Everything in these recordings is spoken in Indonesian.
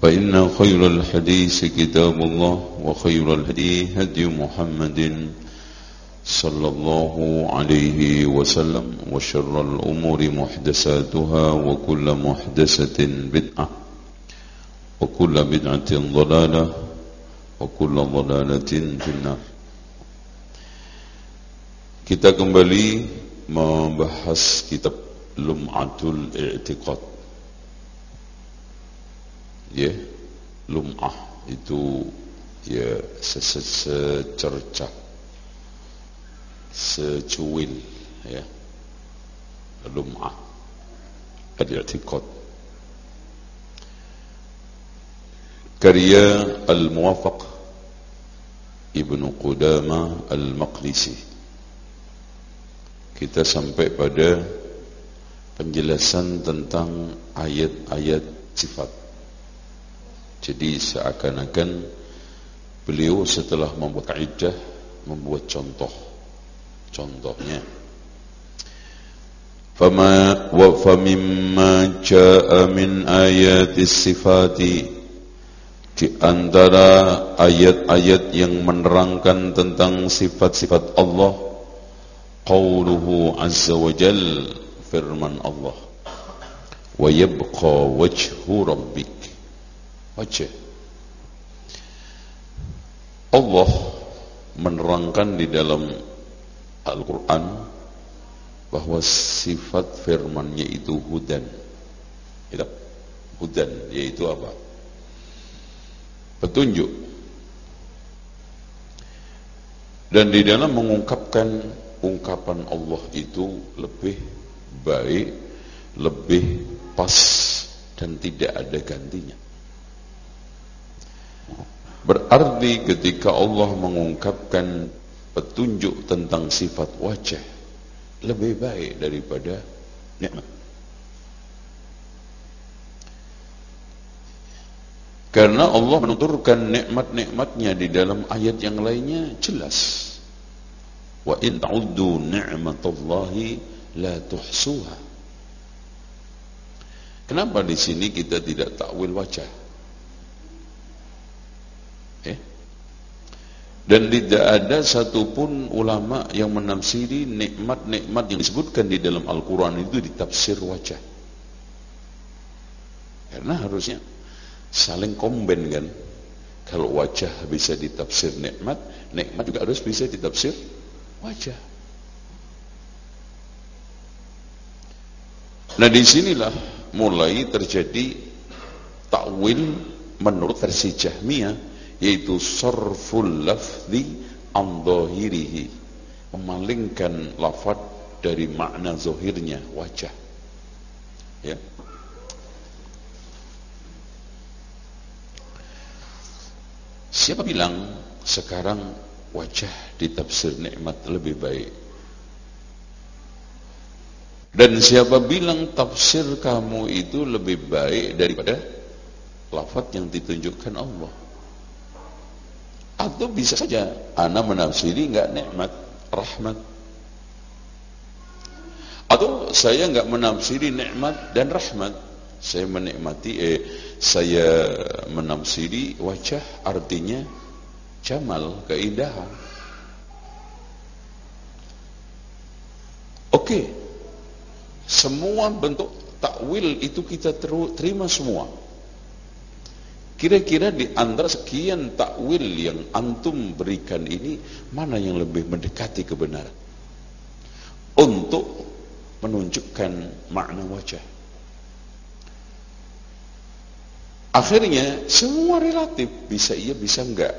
فإن خير الحديث كتاب الله وخير الهدي هدي محمد صلى الله عليه وسلم وشر الأمور محدثاتها وكل محدثة بدعة وكل بدعة ضلالة وكل ضلالة في النار. Kita kembali membahas kitab Lum'atul I'tiqad. Ya, lum'ah itu ya secercah secuil ya. Lum'ah. Al-i'tiqad. Karya al-muwafaq Ibnu Qudama al-Maqdisi. Kita sampai pada penjelasan tentang ayat-ayat sifat jadi seakan-akan beliau setelah membuat kaidah membuat contoh. Contohnya fama wa famimma jaa min ayatis sifati di antara ayat-ayat yang menerangkan tentang sifat-sifat Allah qauluhu azza wa jal firman Allah wa yabqa wajhu rabbik wajah Allah menerangkan di dalam Al-Quran bahwa sifat firmannya itu hudan. Hudan yaitu apa? Petunjuk. Dan di dalam mengungkapkan ungkapan Allah itu lebih baik lebih pas dan tidak ada gantinya Berarti ketika Allah mengungkapkan petunjuk tentang sifat wajah lebih baik daripada nikmat. Karena Allah menuturkan nikmat-nikmatnya di dalam ayat yang lainnya jelas. Wa in ta'uddu ni'matallahi la tuhsuha. Kenapa di sini kita tidak takwil wajah? Dan tidak ada satupun ulama yang menafsiri nikmat-nikmat yang disebutkan di dalam Al-Quran itu ditafsir wajah. Karena harusnya saling komben kan. Kalau wajah bisa ditafsir nikmat, nikmat juga harus bisa ditafsir wajah. Nah di sinilah mulai terjadi takwil menurut versi Jahmiyah yaitu sarful lafzi an memalingkan lafad dari makna zohirnya wajah. Ya. Siapa bilang sekarang wajah di tafsir nikmat lebih baik? Dan siapa bilang tafsir kamu itu lebih baik daripada lafad yang ditunjukkan Allah atau bisa saja ana menafsiri enggak nikmat, rahmat. Atau saya enggak menafsiri nikmat dan rahmat. Saya menikmati eh saya menafsiri wajah artinya jamal, keindahan. Oke. Semua bentuk takwil itu kita terima semua. Kira-kira di antara sekian takwil yang antum berikan ini mana yang lebih mendekati kebenaran? Untuk menunjukkan makna wajah. Akhirnya semua relatif, bisa iya bisa enggak.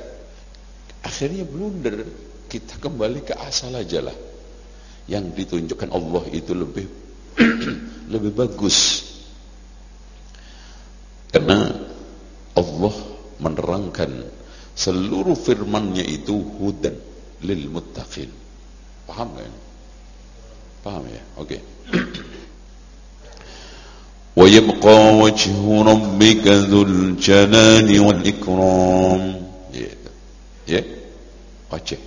Akhirnya blunder, kita kembali ke asal aja lah. Yang ditunjukkan Allah itu lebih lebih bagus. Karena Allah menerangkan seluruh firman-Nya itu hudan lil muttaqin. Paham kan? Paham ya? Oke. Okay. Wa yabqa wajhu rabbika dzul jalali wal ikram. Ya. Ya. Wajah.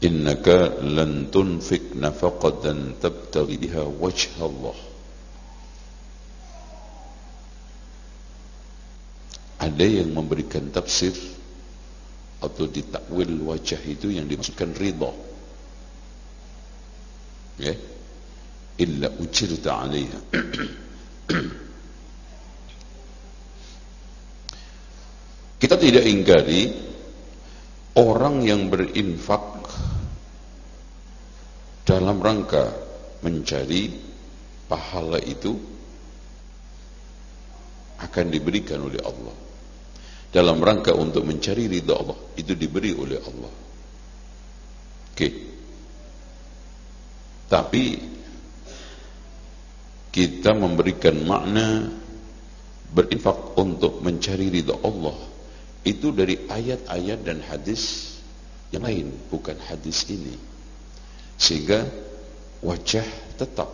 Innaka lan tunfik nafaqatan tabtaghi biha wajha Allah. Ada yang memberikan tafsir atau ditakwil wajah itu yang dimaksudkan ridha. Ya. Illa ujirta 'alaiha. Kita tidak ingkari orang yang berinfak dalam rangka mencari pahala itu akan diberikan oleh Allah dalam rangka untuk mencari ridha Allah itu diberi oleh Allah. Oke. Tapi kita memberikan makna berinfak untuk mencari ridha Allah itu dari ayat-ayat dan hadis yang lain bukan hadis ini. Sehingga wajah tetap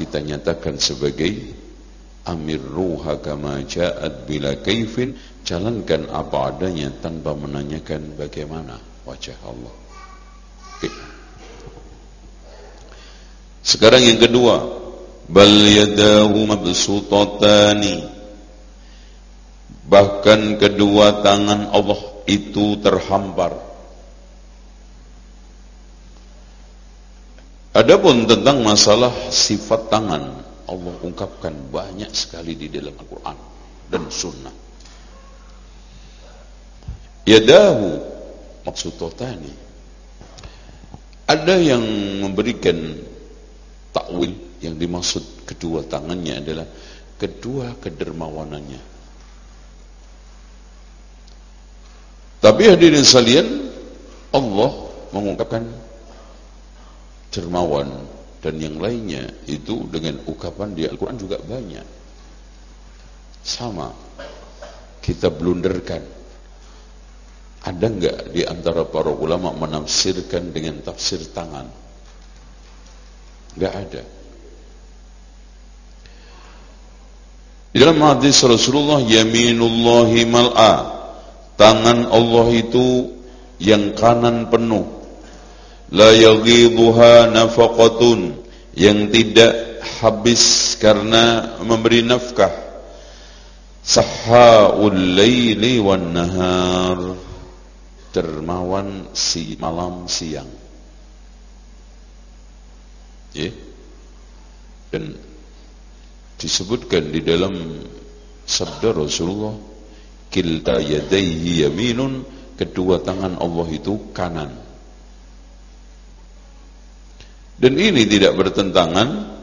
kita nyatakan sebagai amir ruha kama ja'at bila kaifin jalankan apa adanya tanpa menanyakan bagaimana wajah Allah okay. sekarang yang kedua bal yadahu mabsutatani bahkan kedua tangan Allah itu terhampar Adapun tentang masalah sifat tangan Allah ungkapkan banyak sekali di dalam Al-Quran dan Sunnah. Yadahu maksudotani. Ada yang memberikan takwil yang dimaksud kedua tangannya adalah kedua kedermawanannya. Tapi hadirin sekalian, Allah mengungkapkan dermawan dan yang lainnya itu dengan ungkapan di Al-Quran juga banyak sama kita blunderkan ada enggak di antara para ulama menafsirkan dengan tafsir tangan? Enggak ada. Di dalam hadis Rasulullah yaminullahi mal'a. Tangan Allah itu yang kanan penuh. La yaghidhuha nafaqatun. Yang tidak habis karena memberi nafkah. Sahaul laili wan nahar dermawan si malam siang. Ya. Dan disebutkan di dalam sabda Rasulullah kilta yadaihi yaminun. Kedua tangan Allah itu kanan. Dan ini tidak bertentangan.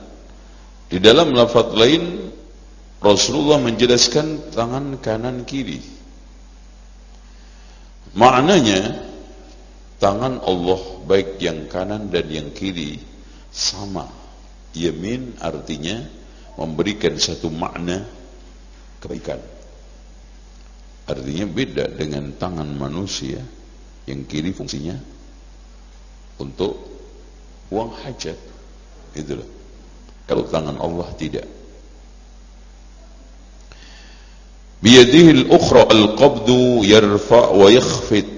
Di dalam lafaz lain Rasulullah menjelaskan tangan kanan kiri. Maknanya tangan Allah baik yang kanan dan yang kiri sama. Yamin artinya memberikan satu makna kebaikan. Artinya beda dengan tangan manusia yang kiri fungsinya untuk uang hajat. Itulah. Kalau tangan Allah tidak. Biyadihi al-ukhra al-qabdu yarfa' wa yakhfid.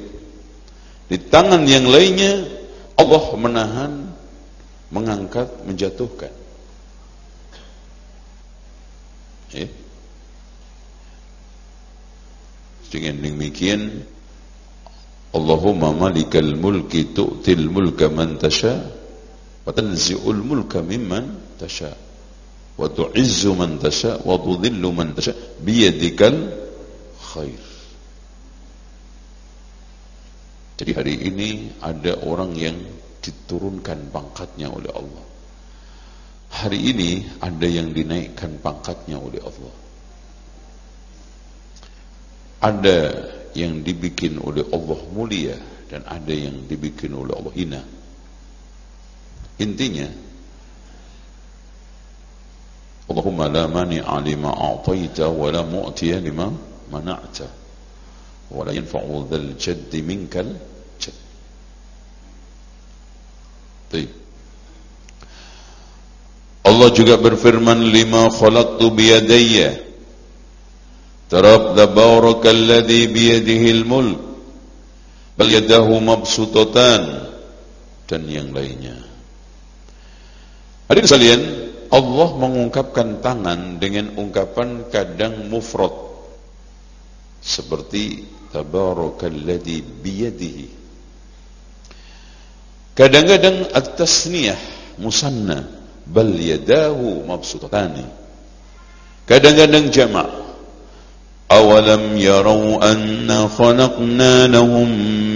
Di tangan yang lainnya Allah menahan, mengangkat, menjatuhkan. Eh? Dengan demikian Allahumma malikal mulki tu'til mulka man tasha wa tanzi'ul mulka mimman tasha wa tu'izzu man tasha wa tudhillu man tasha biyadikal khair. Jadi hari ini ada orang yang diturunkan pangkatnya oleh Allah. Hari ini ada yang dinaikkan pangkatnya oleh Allah. Ada yang dibikin oleh Allah mulia dan ada yang dibikin oleh Allah hina. Intinya Allahumma la mani'a lima a'taita wa la mu'tiya lima mana'ta wa la yanfa'u dhal jaddi minkal jadd. Baik. Allah juga berfirman lima khalaqtu biyadayya Tarab tabarakal biyadihil mulk bal yadahu mabsutatan dan yang lainnya. Hadirin sekalian, Allah mengungkapkan tangan dengan ungkapan kadang mufrad. Seperti tabarakalladzi biyadihi. Kadang-kadang at-tasniyah musanna bal yadahu mabsutatani kadang-kadang jamak awalam yarau anna khalaqna lahum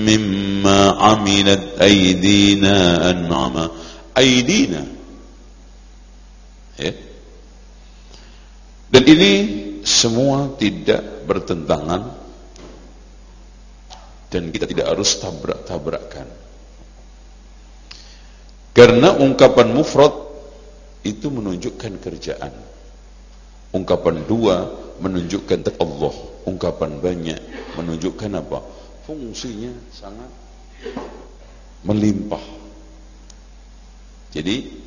mimma amilat aydina an'ama. Aydina ya. dan ini semua tidak bertentangan dan kita tidak harus tabrak-tabrakan. Karena ungkapan mufrad itu menunjukkan kerjaan. Ungkapan dua menunjukkan Allah. Ungkapan banyak menunjukkan apa? Fungsinya sangat melimpah. Jadi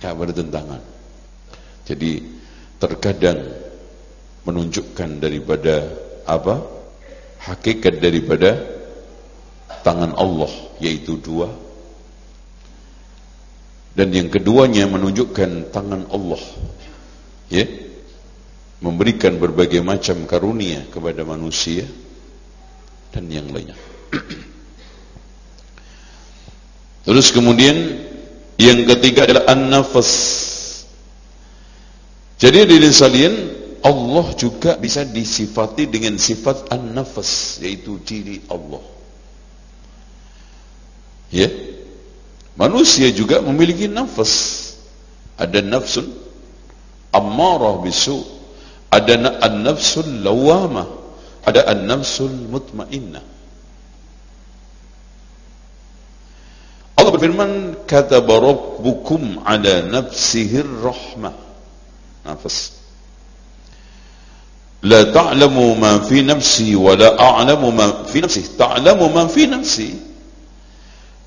tak bertentangan jadi terkadang menunjukkan daripada apa hakikat daripada tangan Allah yaitu dua dan yang keduanya menunjukkan tangan Allah ya memberikan berbagai macam karunia kepada manusia dan yang lainnya. Terus kemudian yang ketiga adalah an-nafas. Jadi di sekalian Allah juga bisa disifati dengan sifat an-nafas yaitu diri Allah. Ya. Manusia juga memiliki nafas. Ada nafsun ammarah bisu' Ada an-nafsul lawamah, ada an-nafsul mutmainnah. Allah berfirman, "Kataba rabbukum ala nafsihi rahmah." Nafas. La ta'lamu ma fi nafsi wa la a'lamu ma fi nafsi. Ta'lamu ma fi nafsi.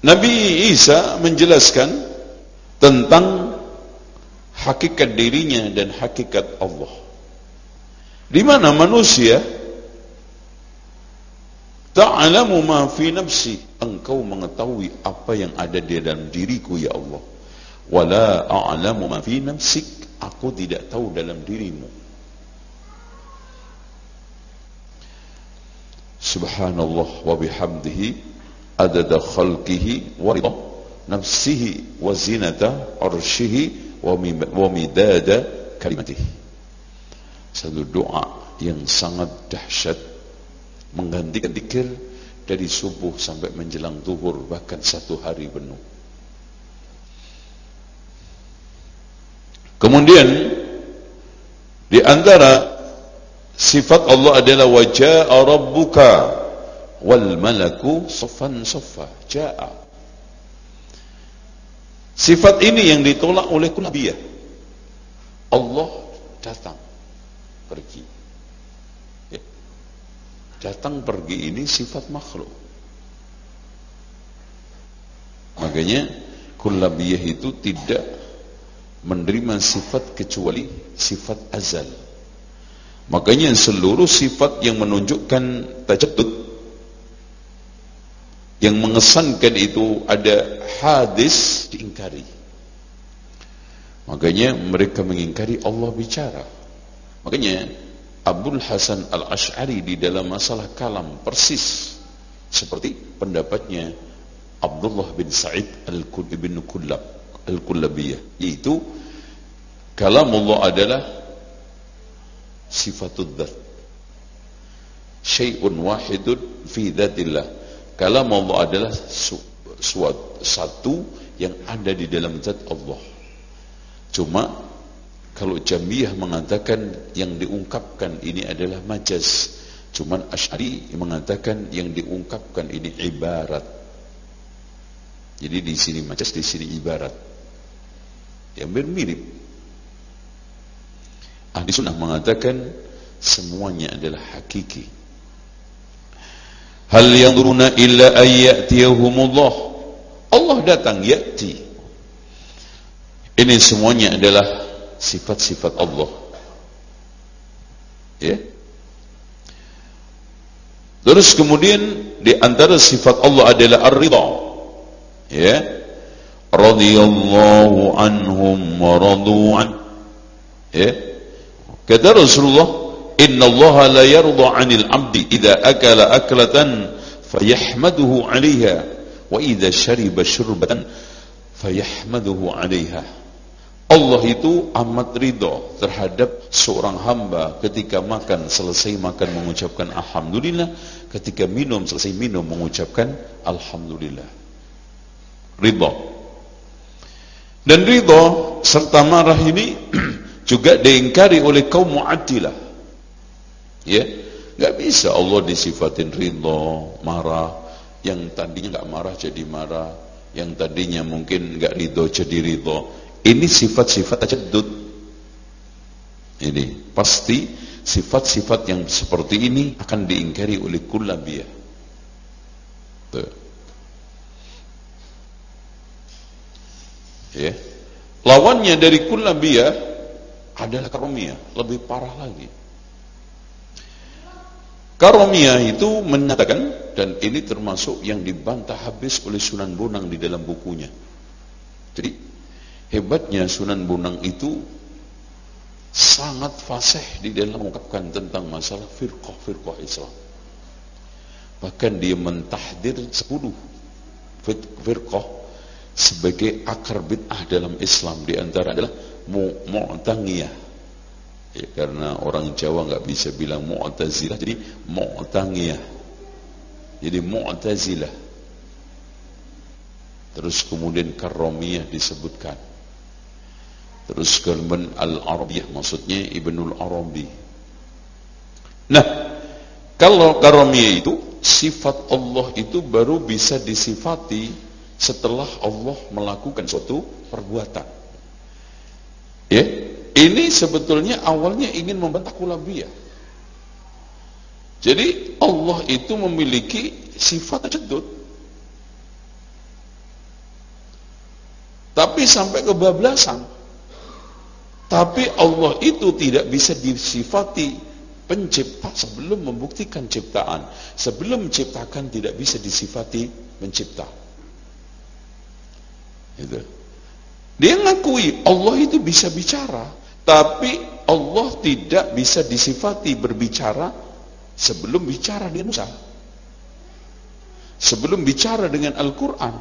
Nabi Isa menjelaskan tentang hakikat dirinya dan hakikat Allah. Di mana manusia Ta'alamu ma fi nafsi Engkau mengetahui apa yang ada di dalam diriku ya Allah Wala a'lamu ma fi nafsik Aku tidak tahu dalam dirimu Subhanallah wa bihamdihi Adada khalqihi wa rida Nafsihi wa zinata arshihi Wa midada kalimatihi satu doa yang sangat dahsyat menggantikan dikir dari subuh sampai menjelang zuhur bahkan satu hari penuh. Kemudian Di antara sifat Allah adalah wajah rabbuka wal malaku sofan sofa ja'a. Sifat ini yang ditolak oleh kulabiyah. Allah datang pergi. Ya. Datang pergi ini sifat makhluk. Makanya kullabiyah itu tidak menerima sifat kecuali sifat azal. Makanya seluruh sifat yang menunjukkan tajaddud yang mengesankan itu ada hadis diingkari. Makanya mereka mengingkari Allah bicara. Makanya Abdul Hasan Al-Ash'ari di dalam masalah kalam persis seperti pendapatnya Abdullah bin Sa'id Al-Bin Kullab Al-Kullabiyah. Yaitu kalam Allah adalah sifatul dzat syai'un wahidun fi dzatillah kalam Allah adalah suatu satu yang ada di dalam zat Allah. Cuma kalau Jamiyah mengatakan yang diungkapkan ini adalah majaz cuman Asy'ari mengatakan yang diungkapkan ini ibarat. Jadi di sini majas, di sini ibarat. Yang mirip. Ahli sunnah mengatakan semuanya adalah hakiki. Hal yang yanzuruna illa ayyatiyahumullah. Allah datang ya'ti. Ini semuanya adalah sifat-sifat Allah. Ya. Terus kemudian di antara sifat Allah adalah ar-ridha ya radhiyallahu anhum wa radu an. Ya. Kata Rasulullah inna Allah la yarda 'anil 'abdi idza akala fayahmaduhu wa syurbatan fayahmaduhu Allah itu amat ridho terhadap seorang hamba ketika makan selesai makan mengucapkan Alhamdulillah ketika minum selesai minum mengucapkan Alhamdulillah. Ridho. Dan ridho serta marah ini juga diingkari oleh kaum mu'addilah. Ya, nggak bisa Allah disifatin ridho, marah, yang tadinya nggak marah jadi marah, yang tadinya mungkin nggak ridho jadi ridho. Ini sifat-sifat tajaddud. Ini pasti sifat-sifat yang seperti ini akan diingkari oleh kullabiyah. Tuh. Ya. Lawannya dari kullabiyah adalah karomiyah lebih parah lagi. Karomiyah itu menyatakan dan ini termasuk yang dibantah habis oleh Sunan Bonang di dalam bukunya. Jadi hebatnya Sunan Bonang itu sangat fasih di dalam mengungkapkan tentang masalah firqah-firqah Islam. Bahkan dia mentahdir 10 firqah sebagai akar bid'ah dalam Islam di antara adalah mu'tangiyah. Ya, karena orang Jawa nggak bisa bilang mu'tazilah jadi mu'tangiyah. Jadi mu'tazilah. Terus kemudian karomiyah disebutkan. Terus kemudian al-arabiyah maksudnya Ibnul Arabi. Nah, kalau karomiyah itu sifat Allah itu baru bisa disifati setelah Allah melakukan suatu perbuatan. Ya, ini sebetulnya awalnya ingin membantah kulabiyah. Jadi Allah itu memiliki sifat tajaddud. Tapi sampai kebablasan. Tapi Allah itu tidak bisa disifati pencipta sebelum membuktikan ciptaan. Sebelum menciptakan tidak bisa disifati mencipta. Itu. Dia ngakui Allah itu bisa bicara, tapi Allah tidak bisa disifati berbicara sebelum bicara dengan Musa. Sebelum bicara dengan Al-Quran.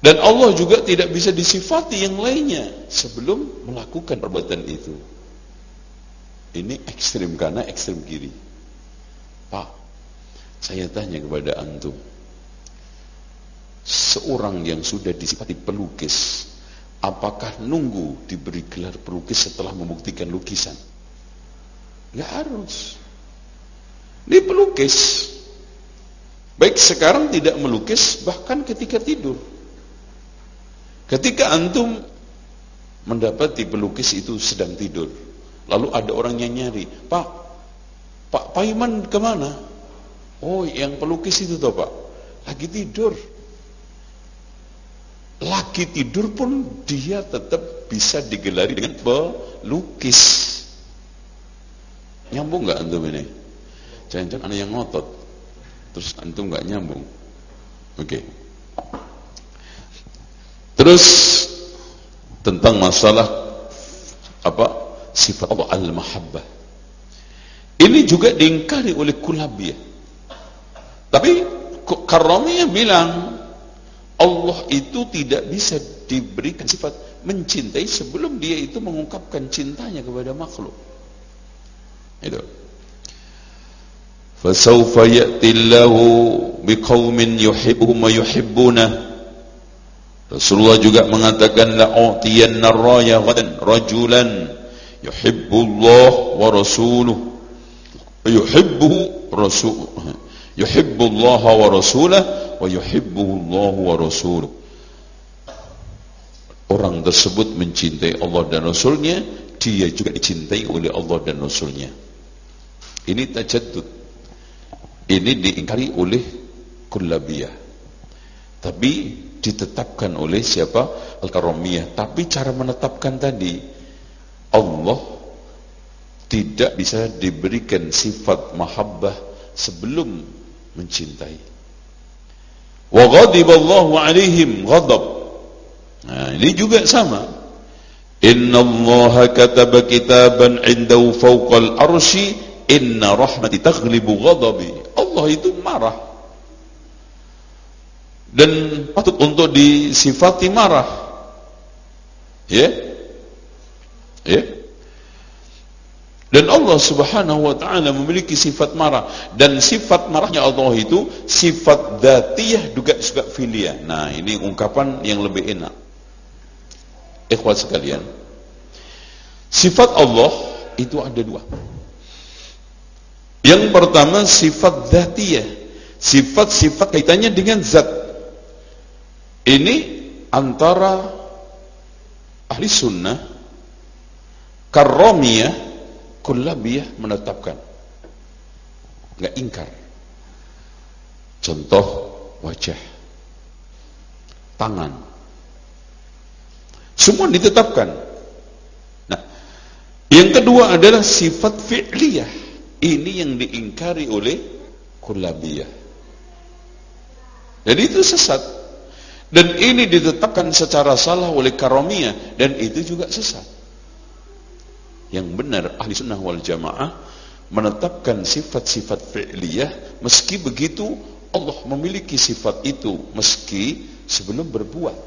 Dan Allah juga tidak bisa disifati yang lainnya sebelum melakukan perbuatan itu. Ini ekstrim karena ekstrim kiri. Pak, saya tanya kepada antum seorang yang sudah disifati pelukis apakah nunggu diberi gelar pelukis setelah membuktikan lukisan? Gak harus. Ini pelukis. Baik sekarang tidak melukis, bahkan ketika tidur. Ketika antum mendapati pelukis itu sedang tidur, lalu ada orang yang nyari, Pak, Pak Paiman ke mana? Oh, yang pelukis itu toh Pak, lagi tidur. Lagi tidur pun dia tetap bisa digelari dengan pelukis. Nyambung nggak antum ini? Jangan-jangan ada yang ngotot. Terus antum nggak nyambung. Oke. Okay. Terus tentang masalah apa? Sifat Allah al-mahabbah. Ini juga diingkari oleh Kulabiyah. Tapi Karamiyah bilang Allah itu tidak bisa diberikan sifat mencintai sebelum dia itu mengungkapkan cintanya kepada makhluk. Itu. Ya'ti Allahu biqaumin yuhibbuhum wa yuhibbunah. Rasulullah juga mengatakan la utiyanna raya ghadan rajulan yuhibbullah wa rasuluhu yuhibbuhu rasul yuhibbullah wa yuhibbuhu Allah wa rasuluh. Orang tersebut mencintai Allah dan Rasulnya, dia juga dicintai oleh Allah dan Rasulnya. Ini tajaddud. Ini diingkari oleh kullabiyah. Tapi ditetapkan oleh siapa? Al-Karamiyah. Tapi cara menetapkan tadi, Allah tidak bisa diberikan sifat mahabbah sebelum mencintai. Wa ghadiballahu alaihim ghadab. Nah, ini juga sama. Inna Allah kataba kitaban indahu fawqal arshi inna rahmati taghlibu ghadabi. Allah itu marah. Dan patut untuk disifati marah. Ya? Ya? Dan Allah subhanahu wa ta'ala memiliki sifat marah. Dan sifat marahnya Allah itu sifat datiyah juga juga filia. Nah ini ungkapan yang lebih enak. Ikhwat sekalian. Sifat Allah itu ada dua. Yang pertama sifat datiyah. Sifat-sifat kaitannya dengan zat. Ini antara ahli sunnah karomiyah kullabiyah menetapkan. Nggak ingkar. Contoh wajah. Tangan. Semua ditetapkan. Nah yang kedua adalah sifat fi'liyah. Ini yang diingkari oleh kullabiyah. Jadi itu sesat. Dan ini ditetapkan secara salah oleh karomiyah dan itu juga sesat yang benar ahli sunnah wal jamaah menetapkan sifat-sifat fi'liyah meski begitu Allah memiliki sifat itu meski sebelum berbuat.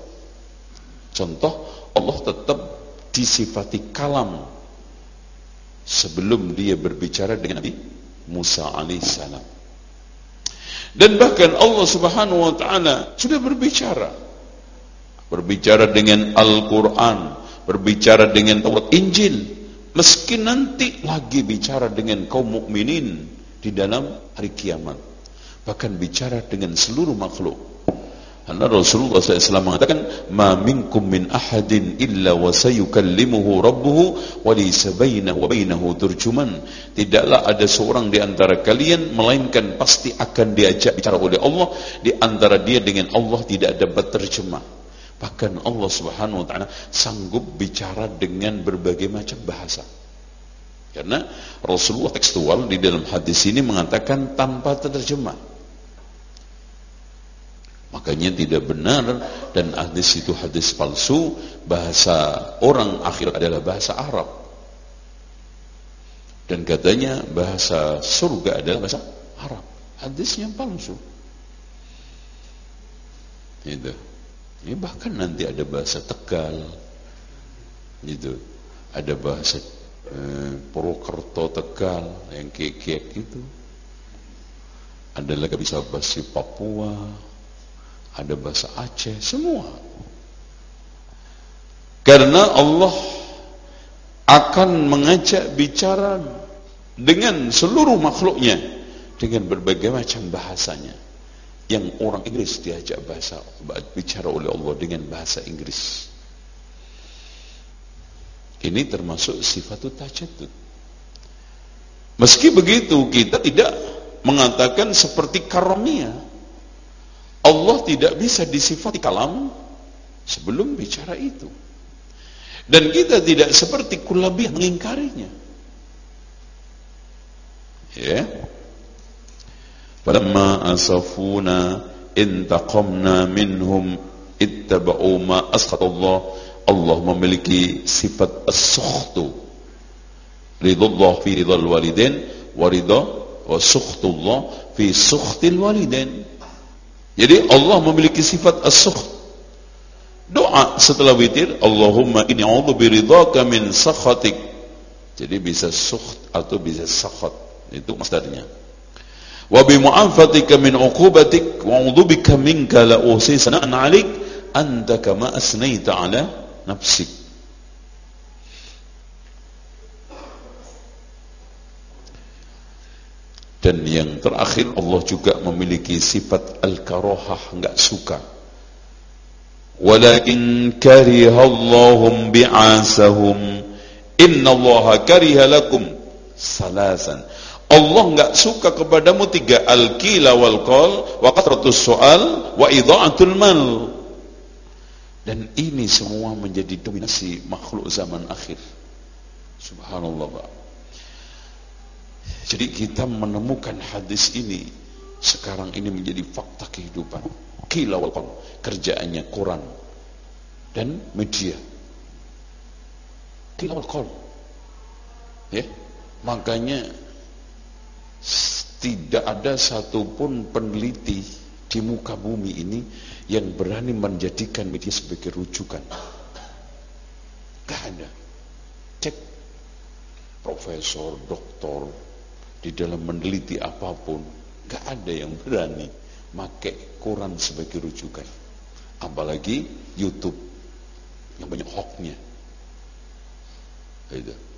Contoh Allah tetap disifati kalam sebelum dia berbicara dengan Nabi Musa alaihissalam dan bahkan Allah subhanahu wa ta'ala sudah berbicara. Berbicara dengan Al-Quran berbicara dengan Taurat Injil Meski nanti lagi bicara dengan kaum mukminin di dalam hari kiamat. Bahkan bicara dengan seluruh makhluk. Karena Rasulullah SAW mengatakan, "Ma minkum min ahadin illa wa sayukallimuhu rabbuhu wa laysa bainahu wa bainahu turjuman." Tidaklah ada seorang di antara kalian melainkan pasti akan diajak bicara oleh Allah di antara dia dengan Allah tidak ada terjemah. Bahkan Allah Subhanahu wa taala sanggup bicara dengan berbagai macam bahasa. Karena Rasulullah tekstual di dalam hadis ini mengatakan tanpa terjemah. Makanya tidak benar dan hadis itu hadis palsu, bahasa orang akhir adalah bahasa Arab. Dan katanya bahasa surga adalah bahasa Arab. Hadisnya palsu. Itu. Ini bahkan nanti ada bahasa Tegal, gitu. Ada bahasa eh, Purwokerto Tegal yang kek-kek gitu. Ada lagi bisa bahasa Papua, ada bahasa Aceh, semua. Karena Allah akan mengajak bicara dengan seluruh makhluknya dengan berbagai macam bahasanya. Yang orang Inggris diajak bahasa bicara oleh Allah dengan bahasa Inggris. Ini termasuk sifat tajadud. Meski begitu kita tidak mengatakan seperti karamia. Allah tidak bisa disifati kalam sebelum bicara itu. Dan kita tidak seperti kulabi mengingkarinya. Ya. Falamma asafuna intaqamna minhum ittaba'u ma Allah. Allah memiliki sifat as-sukhtu. Ridullah fi ridal walidain wa ridha wa sukhtullah fi sukhtil walidain. Jadi Allah memiliki sifat as-sukht Doa setelah witir, Allahumma inni a'udzu biridhaka min sakhatik. Jadi bisa sukht atau bisa sakhat. Itu masdarnya wa bi mu'afatika min uqubatik wa udhubika minka la usisana alik anta kama ala dan yang terakhir Allah juga memiliki sifat al-karohah enggak suka. Walakin karihallahum bi'asahum innallaha kariha lakum salasan. Allah enggak suka kepadamu tiga al-kila wal qal wa qatratus soal wa idha'atul mal. Dan ini semua menjadi dominasi makhluk zaman akhir. Subhanallah Pak. Jadi kita menemukan hadis ini sekarang ini menjadi fakta kehidupan. Kila wal kerjaannya Quran dan media. Kila wal ya? Makanya tidak ada satupun peneliti di muka bumi ini yang berani menjadikan media sebagai rujukan. Gak ada. Cek. Profesor, doktor di dalam meneliti apa pun gak ada yang berani pakai Quran sebagai rujukan. Apalagi YouTube yang banyak hoaxnya. Itu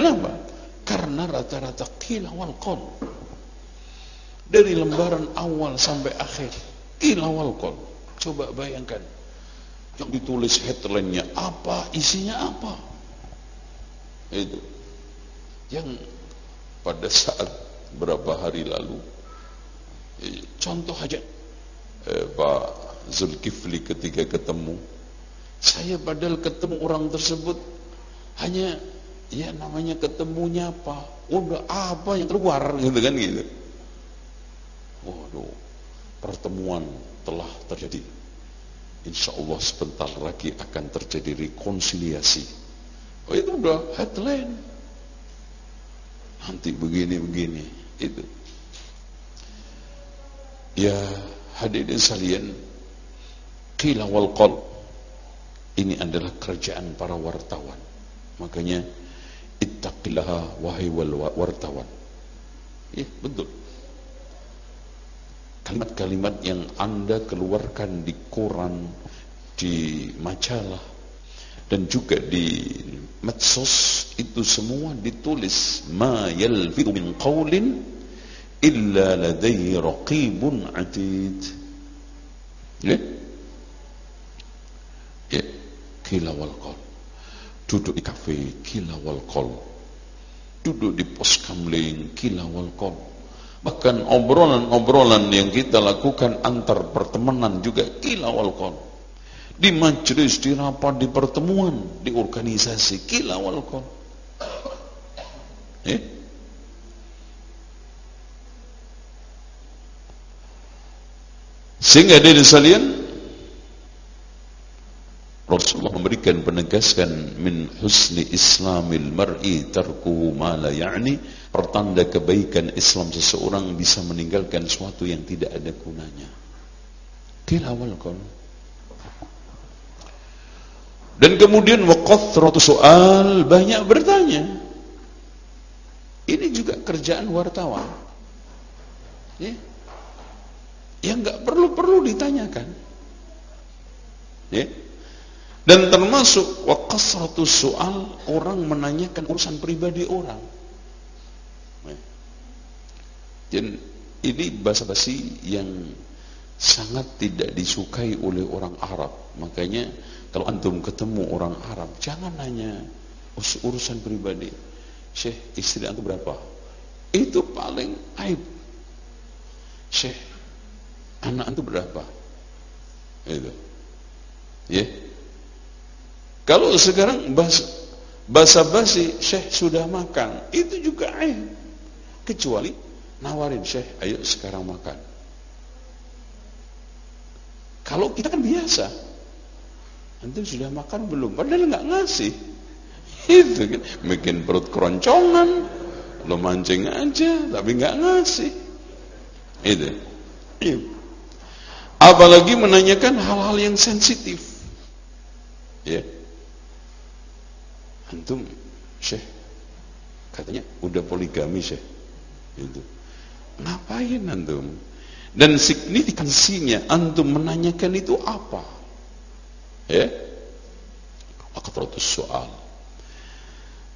kenapa? karena rata-rata kila wal qol dari lembaran awal sampai akhir kila wal qol coba bayangkan yang ditulis headline-nya apa isinya apa? Itu. Yang pada saat berapa hari lalu eh, contoh aja. Eh, Pak Zulkifli ketika ketemu saya padahal ketemu orang tersebut hanya ya namanya ketemunya apa? Udah apa yang keluar gitu kan gitu. Waduh pertemuan telah terjadi. Insya Allah sebentar lagi akan terjadi rekonsiliasi. Oh itu udah headline. Nanti begini-begini itu. Ya hadirin sekalian qila wal ini adalah kerjaan para wartawan. Makanya ittaqillaha wahai wal wartawan. Ya betul. Kalimat-kalimat yang anda keluarkan di koran di majalah dan juga di medsos itu semua ditulis ma yalfidu min qawlin illa ladaihi raqibun atid. Ya? Ya kila wal qol duduk di kafe kila wal qol duduk di pos kamling kila wal qol bahkan obrolan-obrolan yang kita lakukan antar pertemanan juga kila wal qol di majelis, di rapat, di pertemuan, di organisasi, kila wal Eh? Sehingga dari salian Rasulullah memberikan penegasan min husni islamil mar'i tarkuhu ma la ya'ni pertanda kebaikan Islam seseorang bisa meninggalkan sesuatu yang tidak ada gunanya. Kila wal dan kemudian waqathratu soal banyak bertanya. Ini juga kerjaan wartawan. Ya. Yang nggak perlu-perlu ditanyakan. Ya. Dan termasuk wakasratu soal orang menanyakan urusan pribadi orang. Ya. Dan ini bahasa basi yang sangat tidak disukai oleh orang Arab. Makanya kalau antum ketemu orang Arab, jangan nanya urusan pribadi. Syekh, istri antum berapa? Itu paling aib. Syekh, anak antum berapa? Itu. Ya. Kalau sekarang bahasa bahasa basi, Syekh sudah makan, itu juga aib. Kecuali nawarin Syekh, ayo sekarang makan. Kalau kita kan biasa, antum sudah makan belum? Padahal nggak ngasih. Itu kan, bikin perut keroncongan, lo mancing aja, tapi nggak ngasih. Itu. Iya. Apalagi menanyakan hal-hal yang sensitif. Ya. Antum, Syekh, katanya udah poligami, Syekh. Itu. Ngapain antum? Dan signifikansinya antum menanyakan itu apa? Ya. Akatratus soal.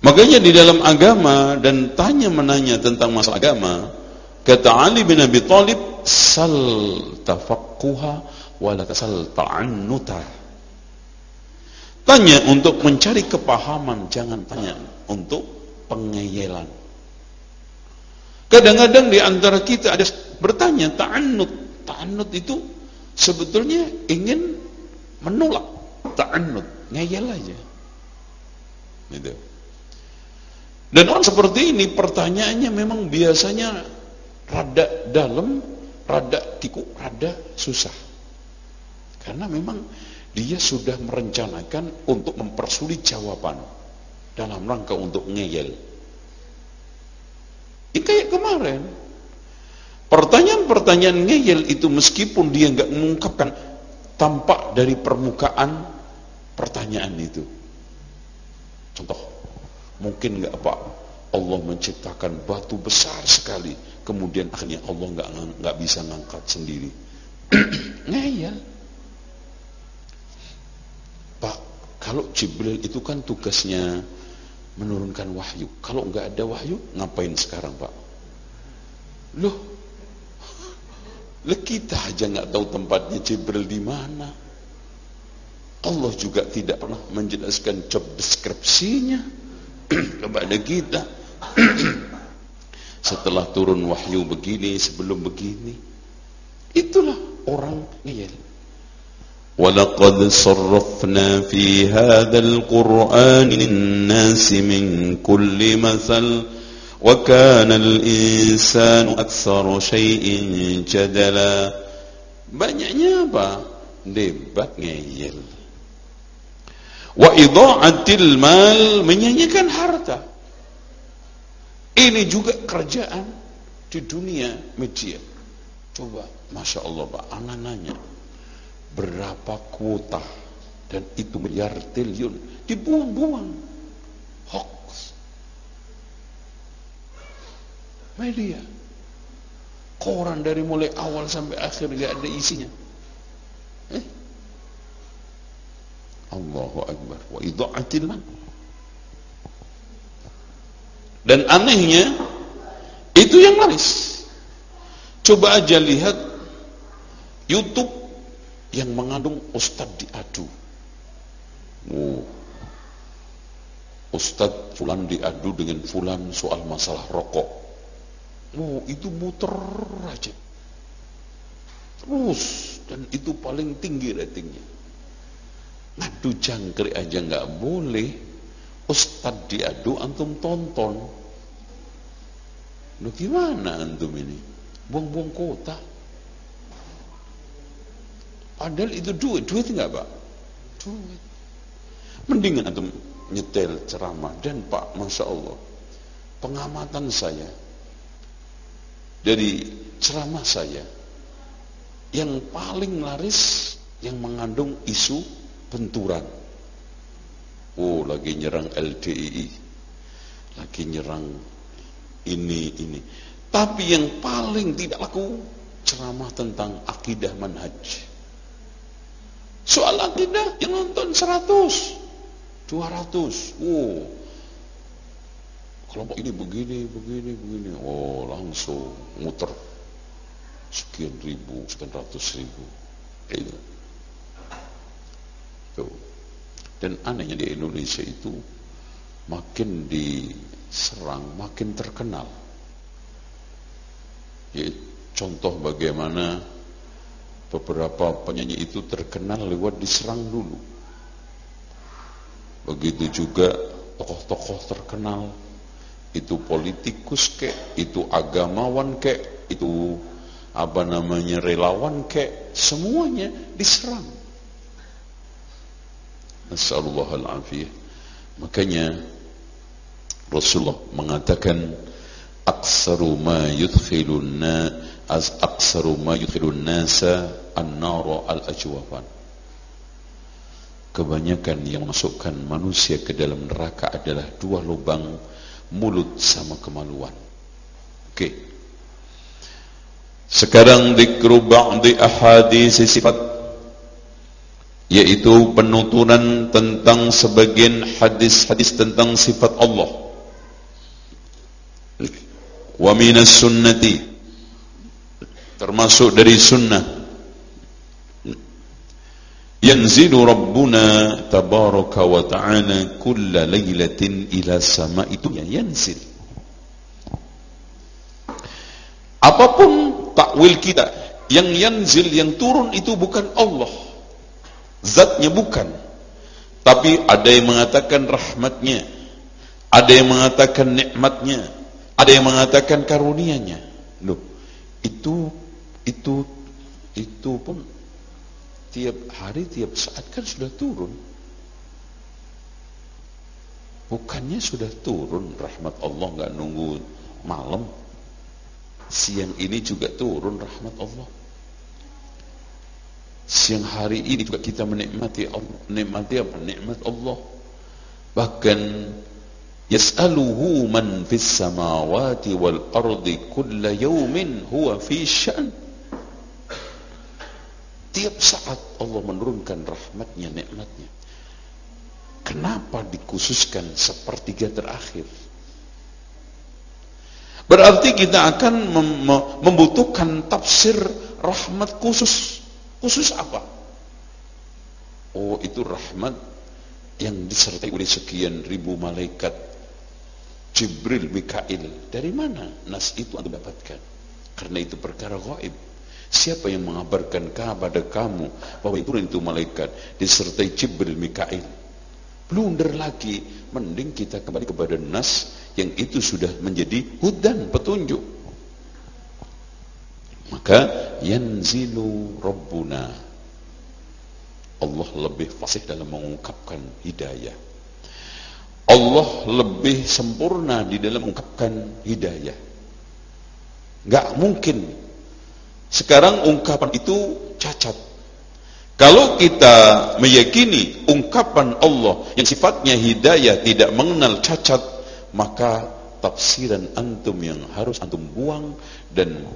Makanya di dalam agama dan tanya menanya tentang masalah agama, kata Ali bin Abi Thalib, sal tafaqquha wa la tasal ta'annuta. Tanya untuk mencari kepahaman, jangan tanya untuk pengeyelan. Kadang-kadang di antara kita ada bertanya ta'annut. Ta'annut itu sebetulnya ingin menolak. Ta'annut, ngeyel aja. Gitu. Dan orang seperti ini pertanyaannya memang biasanya rada dalam, rada kiku, rada susah. Karena memang dia sudah merencanakan untuk mempersulit jawaban dalam rangka untuk ngeyel. Ini kayak kemarin. Pertanyaan-pertanyaan ngeyel itu meskipun dia nggak mengungkapkan tampak dari permukaan pertanyaan itu. Contoh, mungkin nggak Pak Allah menciptakan batu besar sekali, kemudian akhirnya Allah nggak nggak bisa ngangkat sendiri. ngeyel. Kalau Jibril itu kan tugasnya menurunkan wahyu. Kalau nggak ada wahyu, ngapain sekarang Pak? Loh, kita aja nggak tahu tempatnya Jibril di mana. Allah juga tidak pernah menjelaskan job deskripsinya kepada kita. Setelah turun wahyu begini, sebelum begini. Itulah orang ngeyel. ولقد صرفنا في هذا القرآن للناس من كل مثل وكان الإنسان أكثر شيء جدلا banyaknya apa? debat ngeyel wa idha'atil mal menyanyikan harta ini juga kerjaan di dunia media coba Masya Allah Pak anak nanya berapa kuota? Dan itu miliar triliun. Dibuang-buang hoax. Media. Koran dari mulai awal sampai akhir gak ada isinya. Eh? Allahu Akbar. Wa idha'atil dan anehnya itu yang laris. Coba aja lihat YouTube yang mengandung ustad diadu. Oh. Ustad fulan diadu dengan fulan soal masalah rokok. Oh, itu muter aja. Terus dan itu paling tinggi ratingnya. Ngadu jangkrik aja nggak boleh. Ustad diadu antum tonton. Lu gimana antum ini? Buang-buang kota. Padahal itu duit, duit enggak pak? Duit. Mendingan antum nyetel ceramah dan pak, masya Allah, pengamatan saya dari ceramah saya yang paling laris yang mengandung isu benturan. Oh, lagi nyerang LDII, lagi nyerang ini ini. Tapi yang paling tidak laku ceramah tentang akidah manhaj Soal akidah yang nonton 100, 200. Oh. Kelompok ini begini, begini, begini. Oh, langsung muter sekian ribu, sekian ratus ribu. Itu. Tuh. Dan anehnya di Indonesia itu makin diserang, makin terkenal. Ya, contoh bagaimana beberapa penyanyi itu terkenal lewat diserang dulu. Begitu juga tokoh-tokoh terkenal, itu politikus kek, itu agamawan kek, itu apa namanya relawan kek, semuanya diserang. Nasallallahu alaihi Makanya Rasulullah mengatakan aksaru ma yudkhilun as aksaru ma yudkhilun nasa an-nara al-ajwafan. Kebanyakan yang masukkan manusia ke dalam neraka adalah dua lubang mulut sama kemaluan. Oke okay. sekarang dikru ba'di ahadis sifat yaitu penuturan tentang sebagian hadis-hadis tentang sifat Allah. Wa minas sunnati termasuk dari sunnah. Yanzilu rabbuna tabaraka wa ta'ala kulla laylatin ila sama itu ya yanzil. Apa pun takwil kita yang yanzil yang turun itu bukan Allah. Zatnya bukan. Tapi ada yang mengatakan rahmatnya ada yang mengatakan nikmatnya ada yang mengatakan karunianya. Loh itu itu itu pun tiap hari tiap saat kan sudah turun. Bukannya sudah turun rahmat Allah nggak nunggu malam. Siang ini juga turun rahmat Allah. Siang hari ini juga kita menikmati Allah, apa? Nikmat Allah. Bahkan yas'aluhu man fis samawati wal ardi kulla yawmin huwa fi sya'n Tiap saat Allah menurunkan rahmatnya, nikmatnya. Kenapa dikhususkan sepertiga terakhir? Berarti kita akan mem membutuhkan tafsir rahmat khusus. Khusus apa? Oh, itu rahmat yang disertai oleh sekian ribu malaikat Jibril, Mikail. Dari mana nas itu anda dapatkan? Karena itu perkara gaib. Siapa yang mengabarkan kepada kamu bahwa itu itu malaikat disertai Jibril Mikail? Blunder lagi, mending kita kembali kepada nas yang itu sudah menjadi hudan petunjuk. Maka yanzilu rabbuna Allah lebih fasih dalam mengungkapkan hidayah. Allah lebih sempurna di dalam mengungkapkan hidayah. Gak mungkin sekarang ungkapan itu cacat. Kalau kita meyakini ungkapan Allah yang sifatnya hidayah tidak mengenal cacat, maka tafsiran antum yang harus antum buang dan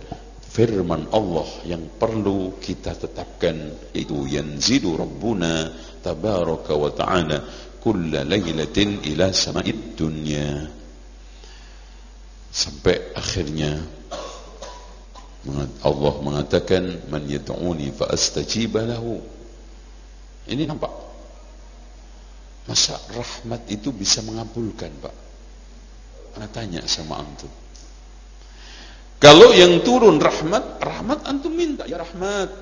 firman Allah yang perlu kita tetapkan yaitu yanzidu rabbuna tabaraka wa ta'ala kulla laylatin ila sama'id dunya sampai akhirnya Allah mengatakan man yad'uni fa astajiba lahu. Ini nampak. Masa rahmat itu bisa mengabulkan, Pak? Ana tanya sama antum. Kalau yang turun rahmat, rahmat antum minta, ya rahmat.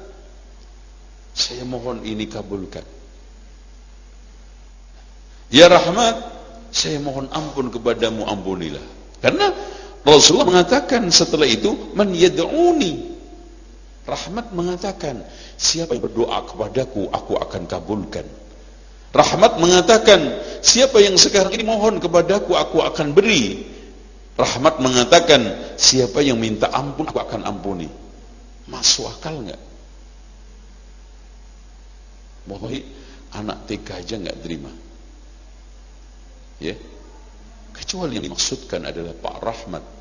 Saya mohon ini kabulkan. Ya rahmat, saya mohon ampun kepadamu ampunilah. Karena Rasulullah mengatakan setelah itu man yad'uni. Rahmat mengatakan siapa yang berdoa kepadaku aku akan kabulkan. Rahmat mengatakan siapa yang sekarang ini mohon kepadaku aku akan beri. Rahmat mengatakan siapa yang minta ampun aku akan ampuni. Masuk akal enggak? Wallahi anak TK aja enggak terima. Ya? Kecuali yang dimaksudkan adalah Pak Rahmat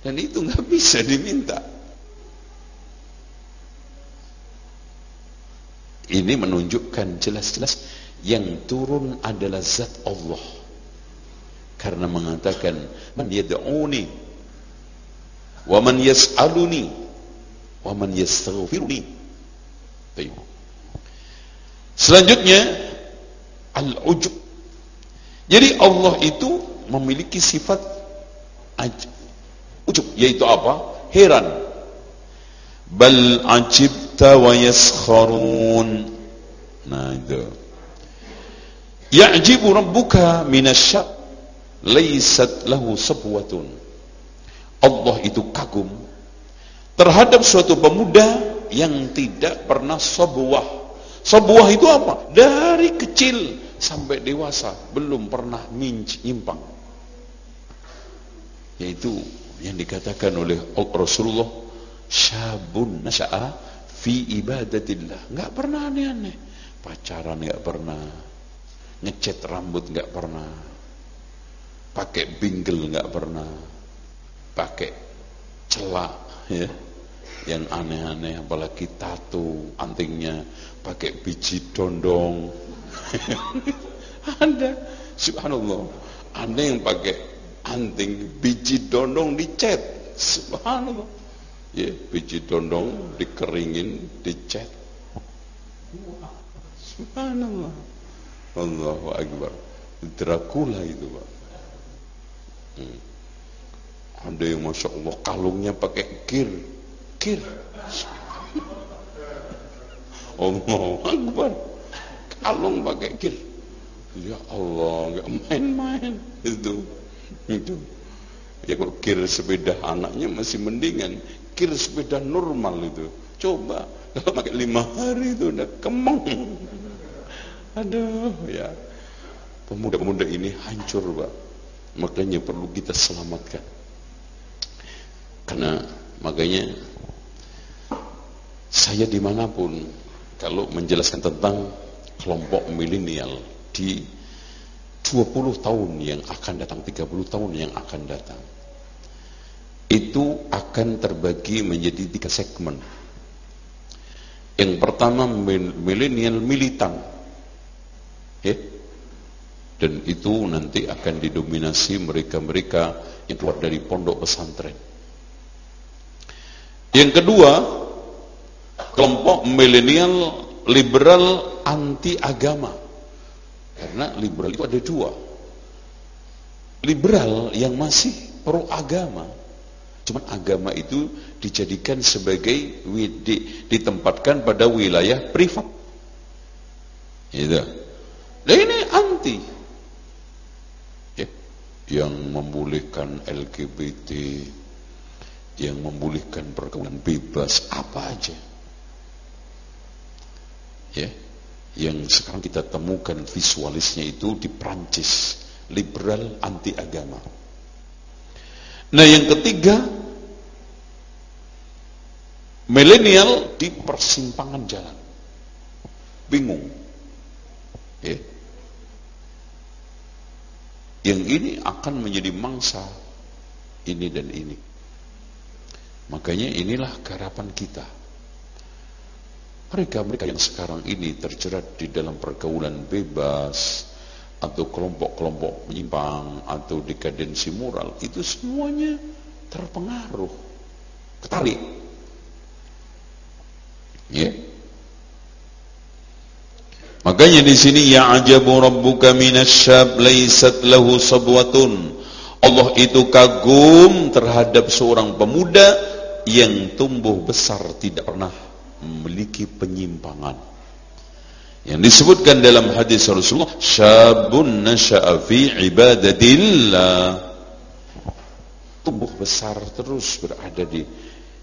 dan itu nggak bisa diminta. Ini menunjukkan jelas-jelas yang turun adalah zat Allah. Karena mengatakan man yad'uni wa man yas'aluni wa man yastaghfiruni. Selanjutnya al-ujub. Jadi Allah itu memiliki sifat ujub yaitu apa? Heran. Bal ajibta wa yaskharun. Nah itu. Ya'jibu rabbuka minasyak laysat lahu sabwatun. Allah itu kagum terhadap suatu pemuda yang tidak pernah sebuah. Sebuah itu apa? Dari kecil sampai dewasa belum pernah nyimpang. Yaitu yang dikatakan oleh Rasulullah syabun nasya'a fi ibadatillah. Enggak pernah aneh-aneh. Pacaran enggak pernah. Ngecat rambut enggak pernah. Pakai bingle enggak pernah. Pakai celak ya yang aneh-aneh apalagi tato antingnya pakai biji dondong ada subhanallah ada yang pakai anting biji dondong dicat subhanallah. Ya biji dondong dikeringin dicat subhanallah. Allahu akbar. Dracula itu pak. Hmm. ada yang masya Allah kalungnya pakai kir. Kir. Allah Akbar. Kalung pakai kir. Ya Allah nggak main-main. Itu itu. Ya kalau kir sepeda anaknya masih mendingan. Kir sepeda normal itu. Coba kalau pakai lima hari itu udah kemeng aduh ya. Pemuda-pemuda ini hancur pak. Makanya perlu kita selamatkan. Karena makanya saya di mana pun kalau menjelaskan tentang kelompok milenial di 20 tahun yang akan datang, 30 tahun yang akan datang. Itu akan terbagi menjadi tiga segmen. Yang pertama milenial militan. Ya dan itu nanti akan didominasi mereka-mereka yang keluar dari pondok pesantren. Yang kedua kelompok milenial liberal anti agama. Karena liberal itu ada dua. Liberal yang masih pro agama. Cuman agama itu dijadikan sebagai ditempatkan pada wilayah privat. Gitu. Dan ini anti. Ya. Yang membolehkan LGBT, yang membolehkan pergaulan bebas, apa aja ya yang sekarang kita temukan visualisnya itu di Prancis liberal anti agama nah yang ketiga milenial di persimpangan jalan. Bingung. Ya. Yang ini akan menjadi mangsa ini dan ini. Makanya inilah garapan kita mereka-mereka yang sekarang ini terjerat di dalam pergaulan bebas atau kelompok-kelompok menyimpang atau dekadensi moral itu semuanya terpengaruh, ketarik. Ya. Makanya di sini ya ajabu rabbuka minasyab laysat lahu sabwatun. Allah itu kagum terhadap seorang pemuda yang tumbuh besar tidak pernah memiliki penyimpangan. Yang disebutkan dalam hadis Rasulullah syabun nasha'a fi ibadatillah. Tumbuh besar terus berada di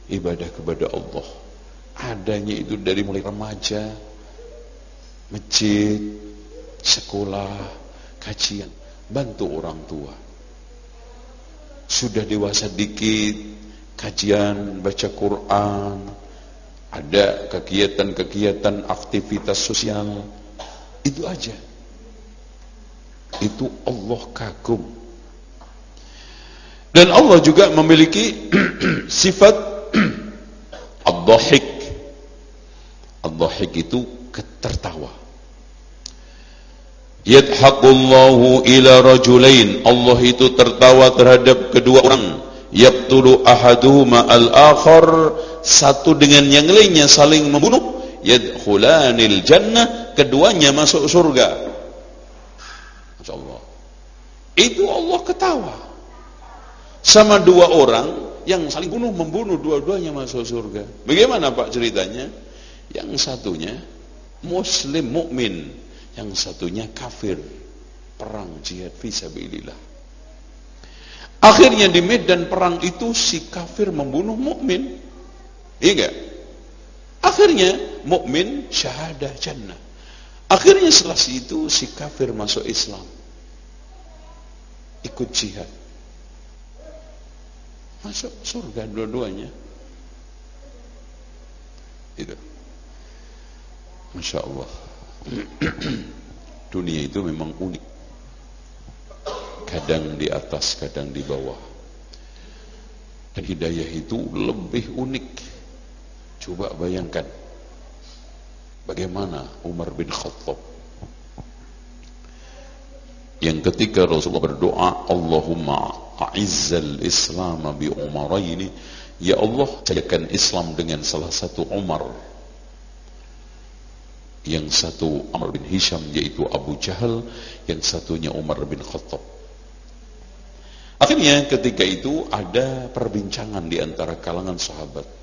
ibadah kepada Allah. Adanya itu dari mulai remaja masjid sekolah kajian bantu orang tua. Sudah dewasa dikit kajian baca Quran ada kegiatan-kegiatan aktivitas sosial. Itu aja. Itu Allah kagum. Dan Allah juga memiliki sifat ad-dhahik ad-dhahik itu tertawa yadhaqullahu ila rajulain. Allah itu tertawa terhadap kedua orang. Yaqtulu ahaduhuma al-akhar satu dengan yang lainnya saling membunuh yadkhulanil jannah keduanya masuk surga. Masya Allah. Itu Allah ketawa. Sama dua orang yang saling bunuh membunuh dua-duanya masuk surga. Bagaimana Pak ceritanya? Yang satunya muslim mukmin. Yang satunya kafir. Perang jihad fisabilillah akhirnya di medan perang itu si kafir membunuh mukmin iya enggak akhirnya mukmin syahadah jannah. Akhirnya setelah itu si kafir masuk Islam. Ikut jihad. Masuk surga dua-duanya. Itu. Masya Allah. Dunia itu memang unik. Kadang di atas kadang di bawah. Dan hidayah itu lebih unik coba bayangkan bagaimana Umar bin Khattab. Yang ketika Rasulullah berdoa Allahumma a'izzal islam bi umaraini. Ya Allah jadikan Islam dengan salah satu Umar. Yang satu Amr bin Hisham yaitu Abu Jahal. Yang satunya Umar bin Khattab. Akhirnya ketika itu ada perbincangan di antara kalangan sahabat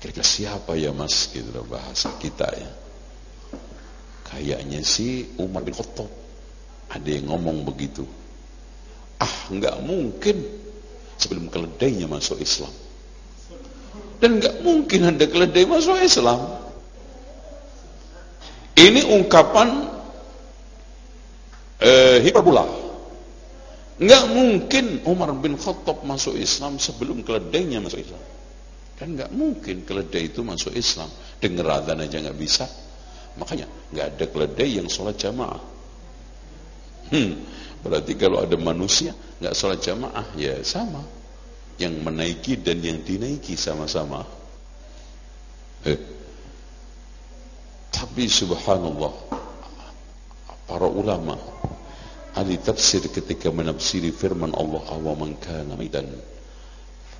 kira-kira siapa ya mas? Gitu bahasa kita ya. Kayaknya si Umar bin Khattab. Ada yang ngomong begitu. Ah nggak mungkin. Sebelum keledainya masuk Islam. Dan nggak mungkin ada keledai masuk Islam. Ini ungkapan eh, hiperbola. Enggak mungkin Umar bin Khattab masuk Islam sebelum keledainya masuk Islam. Dan enggak mungkin keledai itu masuk Islam. Dengar azan aja enggak bisa. Makanya enggak ada keledai yang sholat jamaah. Hmm, berarti kalau ada manusia enggak sholat jamaah ya sama. Yang menaiki dan yang dinaiki sama-sama. Eh, tapi subhanallah para ulama ahli tafsir ketika menafsiri firman Allah awaman kana maitan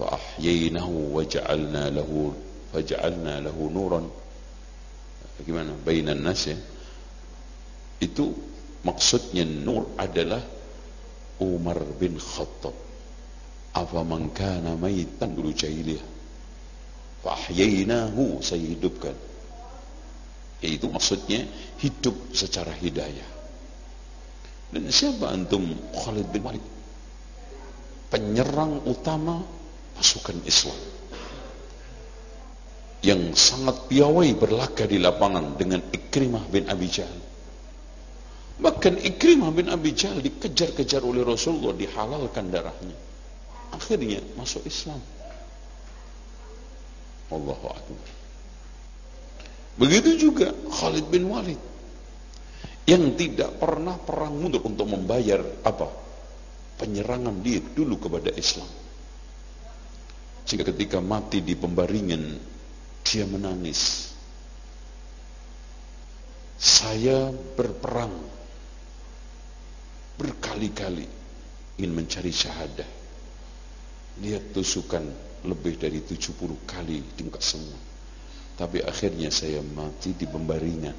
wa ja'alna lahu faj'alna lahu nuran bagaimana? bainan nas ya itu maksudnya nur adalah Umar bin Khattab. Afaman kana maitan dulu jahiliyah? Fa ahyaynahu saya hidupkan. Yaitu maksudnya hidup secara hidayah. Dan siapa antum? Khalid bin Walid. Penyerang utama pasukan Islam yang sangat piawai berlaga di lapangan dengan Ikrimah bin Abi Jahal bahkan Ikrimah bin Abi Jahal dikejar-kejar oleh Rasulullah dihalalkan darahnya akhirnya masuk Islam Allahu Akbar Begitu juga Khalid bin Walid yang tidak pernah perang mundur untuk membayar apa? penyerangan dia dulu kepada Islam. Sehingga ketika mati di pembaringan dia menangis. Saya berperang berkali-kali ingin mencari syahadah. Lihat tusukan lebih dari 70 kali muka semua tapi akhirnya saya mati di pembaringan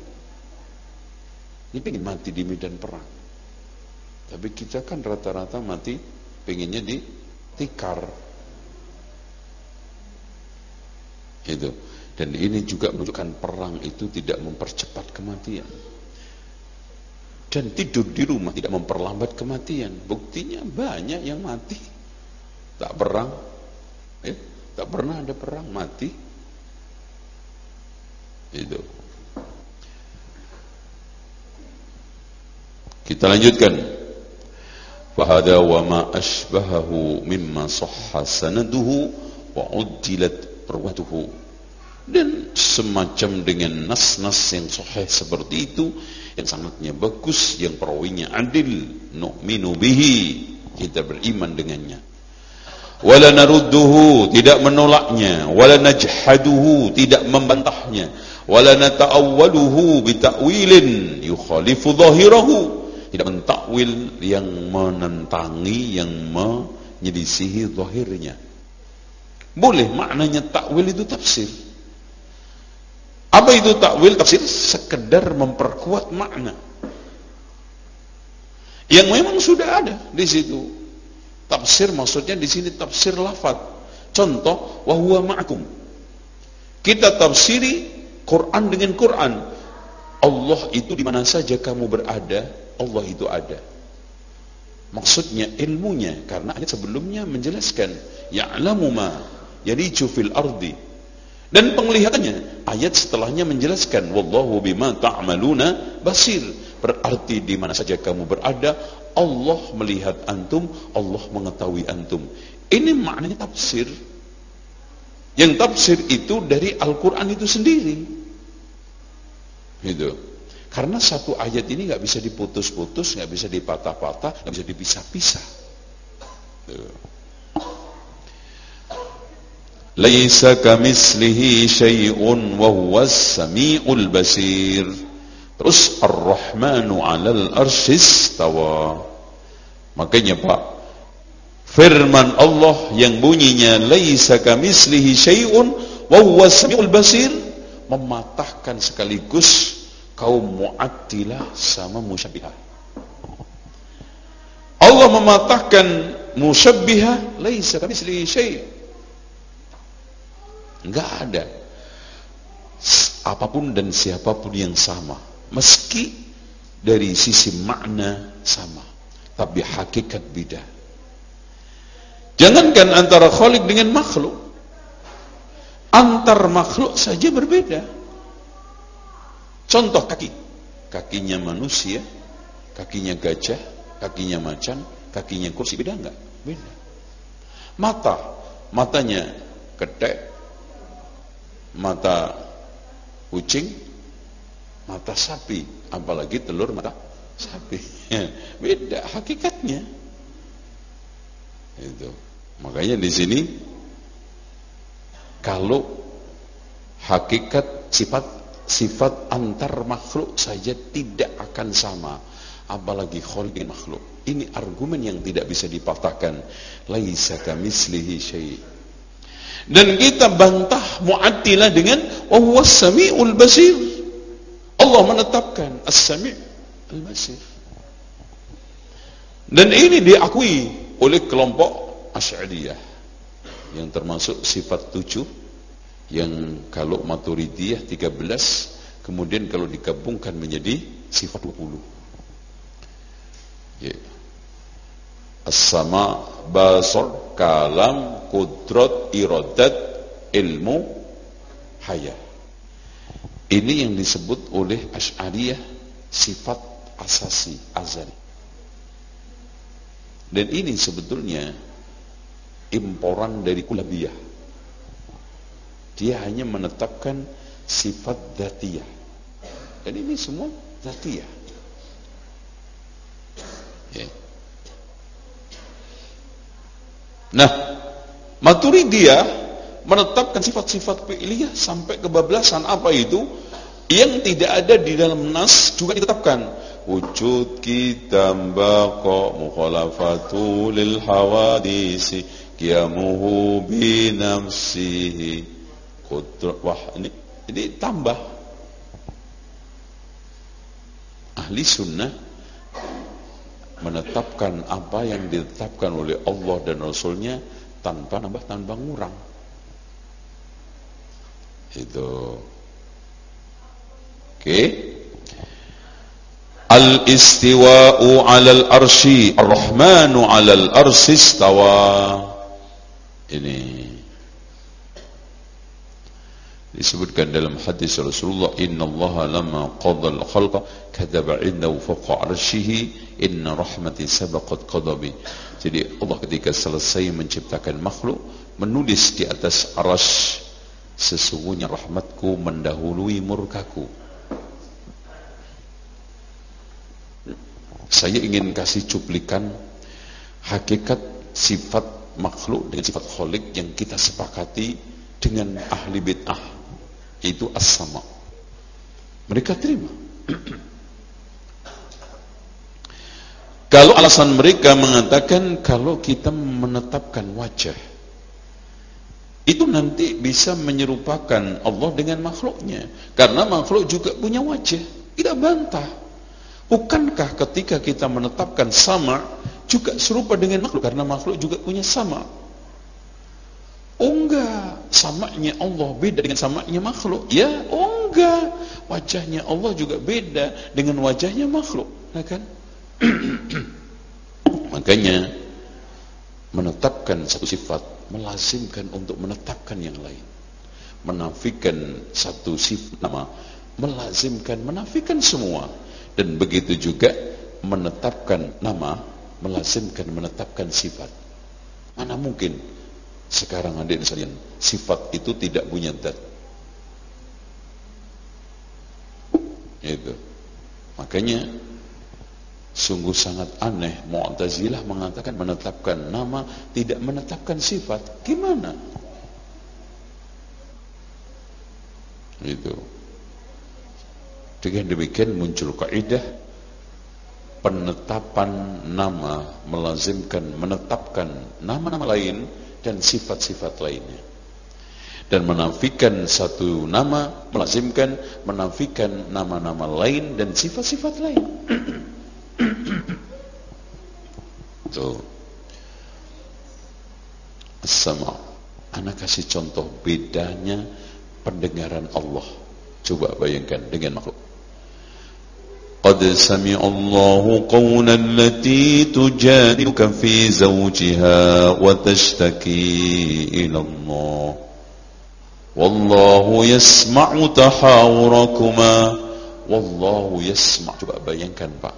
ini pengen mati di medan perang tapi kita kan rata-rata mati pengennya di tikar itu dan ini juga menunjukkan perang itu tidak mempercepat kematian. Dan tidur di rumah tidak memperlambat kematian. Buktinya banyak yang mati. Tak perang. Eh, tak pernah ada perang mati. Itu. Kita lanjutkan. Fahada wa ma ashbahahu mimma sahha sanaduhu perwatuhu. Dan semacam dengan nas-nas yang sahih seperti itu yang sangatnya bagus, yang perawinya adil, nu'minu bihi, kita beriman dengannya. Wala narudduhu tidak menolaknya. Wala najhaduhu tidak membantahnya. Wala nata'awwaluhu bita'wilin yukhalifu dhahirahu tidak mentakwil yang menentangi yang menyelisihi zahirnya boleh maknanya takwil itu tafsir. Apa itu takwil? Tafsir sekedar memperkuat makna. Yang memang sudah ada di situ. Tafsir maksudnya di sini tafsir lafaz. Contoh wa huwa ma'akum. Kita tafsiri Quran dengan Quran. Allah itu di mana saja kamu berada, Allah itu ada. Maksudnya ilmunya karena ayat sebelumnya menjelaskan ya'lamu ma yaliju fil ardi. Dan penglihatannya ayat setelahnya menjelaskan wallahu bima ta'maluna basir. Berarti di mana saja kamu berada, Allah melihat antum, Allah mengetahui antum. Ini maknanya tafsir. Yang tafsir itu dari Al-Quran itu sendiri. Gitu. Karena satu ayat ini nggak bisa diputus-putus, nggak bisa dipatah-patah, nggak bisa dipisah-pisah. Gitu. Laisa kamislihi syai'un wa huwas samiul basir. Terus Ar-Rahmanu 'alal arsyis. Makanya Pak, firman Allah yang bunyinya laisa kamislihi syai'un wa huwas samiul basir mematahkan sekaligus kaum mu'attilah sama musyabbihah. Allah mematahkan musyabbihah laisa kamislihi syai'. Enggak ada apa pun dan siapa pun yang sama meski dari sisi makna sama tapi hakikat beda Jangankan antara khalik dengan makhluk. Antar makhluk saja berbeda. Contoh kaki. Kakinya manusia, kakinya gajah, kakinya macan, kakinya kursi. Beda enggak? Beda. Mata. Matanya ketek, mata kucing, mata sapi. Apalagi telur mata sapi. Beda hakikatnya. Itu. Makanya di sini kalau hakikat sifat sifat antar makhluk saja tidak akan sama apalagi khaliq makhluk ini argumen yang tidak bisa dipatahkan laisa kamislihi syai dan kita bantah mu'attilah dengan wa huwas samiul basir. Allah menetapkan as-sami' al-basir. Dan ini diakui oleh kelompok Asy'ariyah yang termasuk sifat tujuh yang kalau Maturidiyah 13 kemudian kalau digabungkan menjadi sifat 20 ya. As-sama basar kalam kudrat iradat ilmu hayah ini yang disebut oleh Asy'ariyah sifat asasi azali dan ini sebetulnya imporan dari kulabiyah. Dia hanya menetapkan sifat datiyah. Dan ini semua datiyah. Ya. Nah, Maturidiyah menetapkan sifat-sifat fi'liyah sampai kebablasan. Apa itu? Yang tidak ada di dalam nas juga ditetapkan. Wujud kita baqa mukhalafatu lil hawadisi qiyamuhu bi wah ini ini tambah. Ahli sunnah menetapkan apa yang ditetapkan oleh Allah dan Rasulnya tanpa nambah tanpa ngurang. Itu. Oke. Okay. Al-istiwa'u 'alal arsy, Ar-Rahmanu 'alal arsy istawa. Ini disebutkan dalam hadis Rasulullah inna Allah lama qadha al-khalqa kadaba indahu fawqa arshihi inna rahmati sabaqat qadabi. Jadi Allah ketika selesai menciptakan makhluk menulis di atas arasy sesungguhnya rahmatku mendahului murkaku. Saya ingin kasih cuplikan hakikat sifat makhluk dengan sifat kholik yang kita sepakati dengan ahli bid'ah itu as-sama. Mereka terima. Kalau alasan mereka mengatakan kalau kita menetapkan wajah itu nanti bisa menyerupakan Allah dengan makhluknya. Karena makhluk juga punya wajah tidak bantah. Bukankah ketika kita menetapkan sama juga serupa dengan makhluk? Karena makhluk juga punya sama oh enggak. Samanya Allah beda dengan samanya makhluk. Ya oh enggak. Wajahnya Allah juga beda dengan wajahnya makhluk. Nah kan? Makanya menetapkan satu sifat melazimkan untuk menetapkan yang lain. Menafikan satu sifat nama melazimkan menafikan semua. Dan begitu juga menetapkan nama melazimkan menetapkan sifat. Mana mungkin sekarang adik sekalian sifat itu tidak punya dat. Itu. Makanya Sungguh sangat aneh Mu'tazilah mengatakan menetapkan nama tidak menetapkan sifat. Gimana? Itu. Dengan demikian muncul kaidah penetapan nama melazimkan menetapkan nama-nama lain dan sifat-sifat lainnya. Dan menafikan satu nama melazimkan menafikan nama-nama lain dan sifat-sifat lain. Tuh. Sama. Anak kasih contoh bedanya pendengaran Allah. Coba bayangkan dengan makhluk. قد سمع الله قول التي تجادلك في زوجها وتشتكي إلى الله والله يسمع تحاوركما والله يسمع coba bayangkan Pak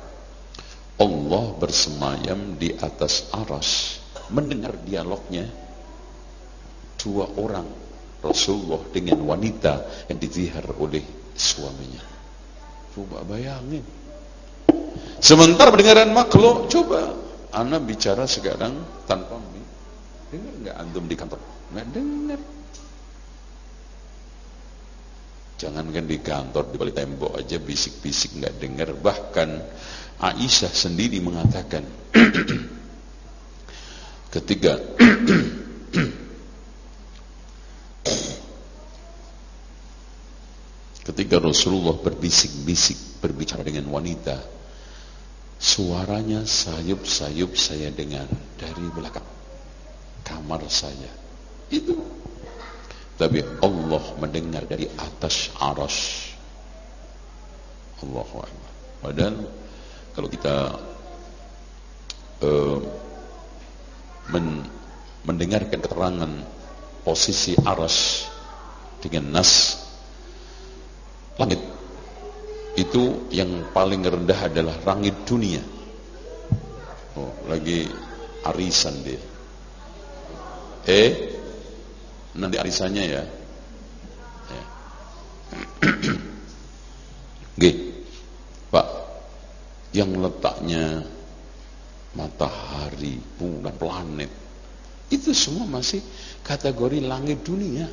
Allah bersemayam di atas aras mendengar dialognya dua orang Rasulullah dengan wanita yang dizihar oleh suaminya coba bayangin. Sementara pendengaran makhluk coba. Anda bicara sekarang tanpa mic dengar nggak antum di kantor? Nggak dengar. Jangankan di kantor di balik tembok aja bisik-bisik nggak dengar. Bahkan Aisyah sendiri mengatakan ketika ketika Rasulullah berbisik-bisik berbicara dengan wanita suaranya sayup-sayup saya dengar dari belakang. Kamar saya. Itu. Tapi Allah mendengar dari atas aras. Allahu Akbar. Padahal kalau kita uh, men mendengarkan keterangan posisi aras dengan nas langit. Itu yang paling rendah adalah langit dunia. Oh lagi arisan dia. Eh nanti arisannya ya, ya. G. Yang letaknya matahari, bulan, planet itu semua masih kategori langit dunia.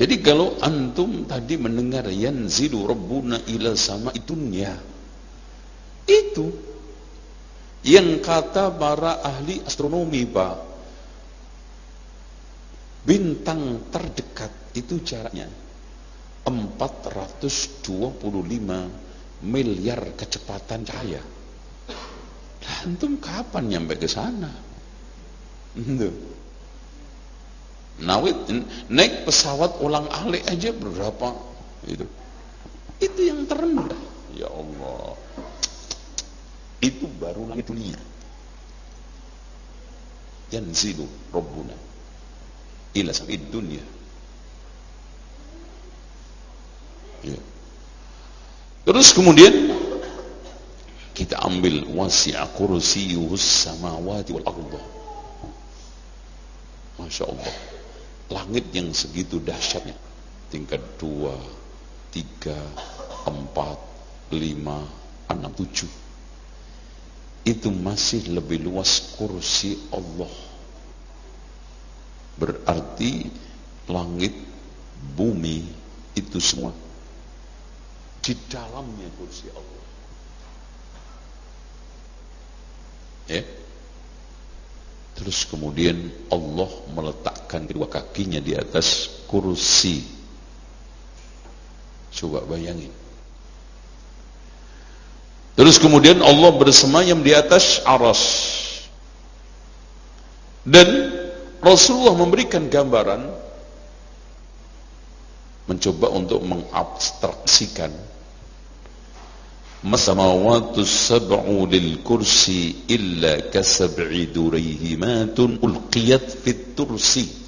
Jadi kalau antum tadi mendengar yanzilu rabbuna ila sama dunya itu yang kata para ahli astronomi Pak bintang terdekat itu jaraknya 425 miliar kecepatan cahaya. Antum kapan nyampe ke sana? Nawit naik pesawat ulang alik aja berapa itu. Itu yang terendah. Ya Allah. Itu baru langit dunia. Yanzilu Rabbuna ila samid dunia. Ya. Terus kemudian kita ambil wasi'a kursiyuhus samawati wal arda. Masya Allah. Langit yang segitu dahsyatnya. Tingkat dua, tiga, empat, lima, enam, tujuh. Itu masih lebih luas kursi Allah. Berarti langit, bumi, itu semua di dalamnya kursi Allah. Ya. Terus kemudian Allah meletakkan kedua kakinya di atas kursi. Coba bayangin. Terus kemudian Allah bersemayam di atas aras. Dan Rasulullah memberikan gambaran mencoba untuk mengabstraksikan Masamawatu sab'u lil kursi illa kasab'i durayhimatun ulqiyat fit tursi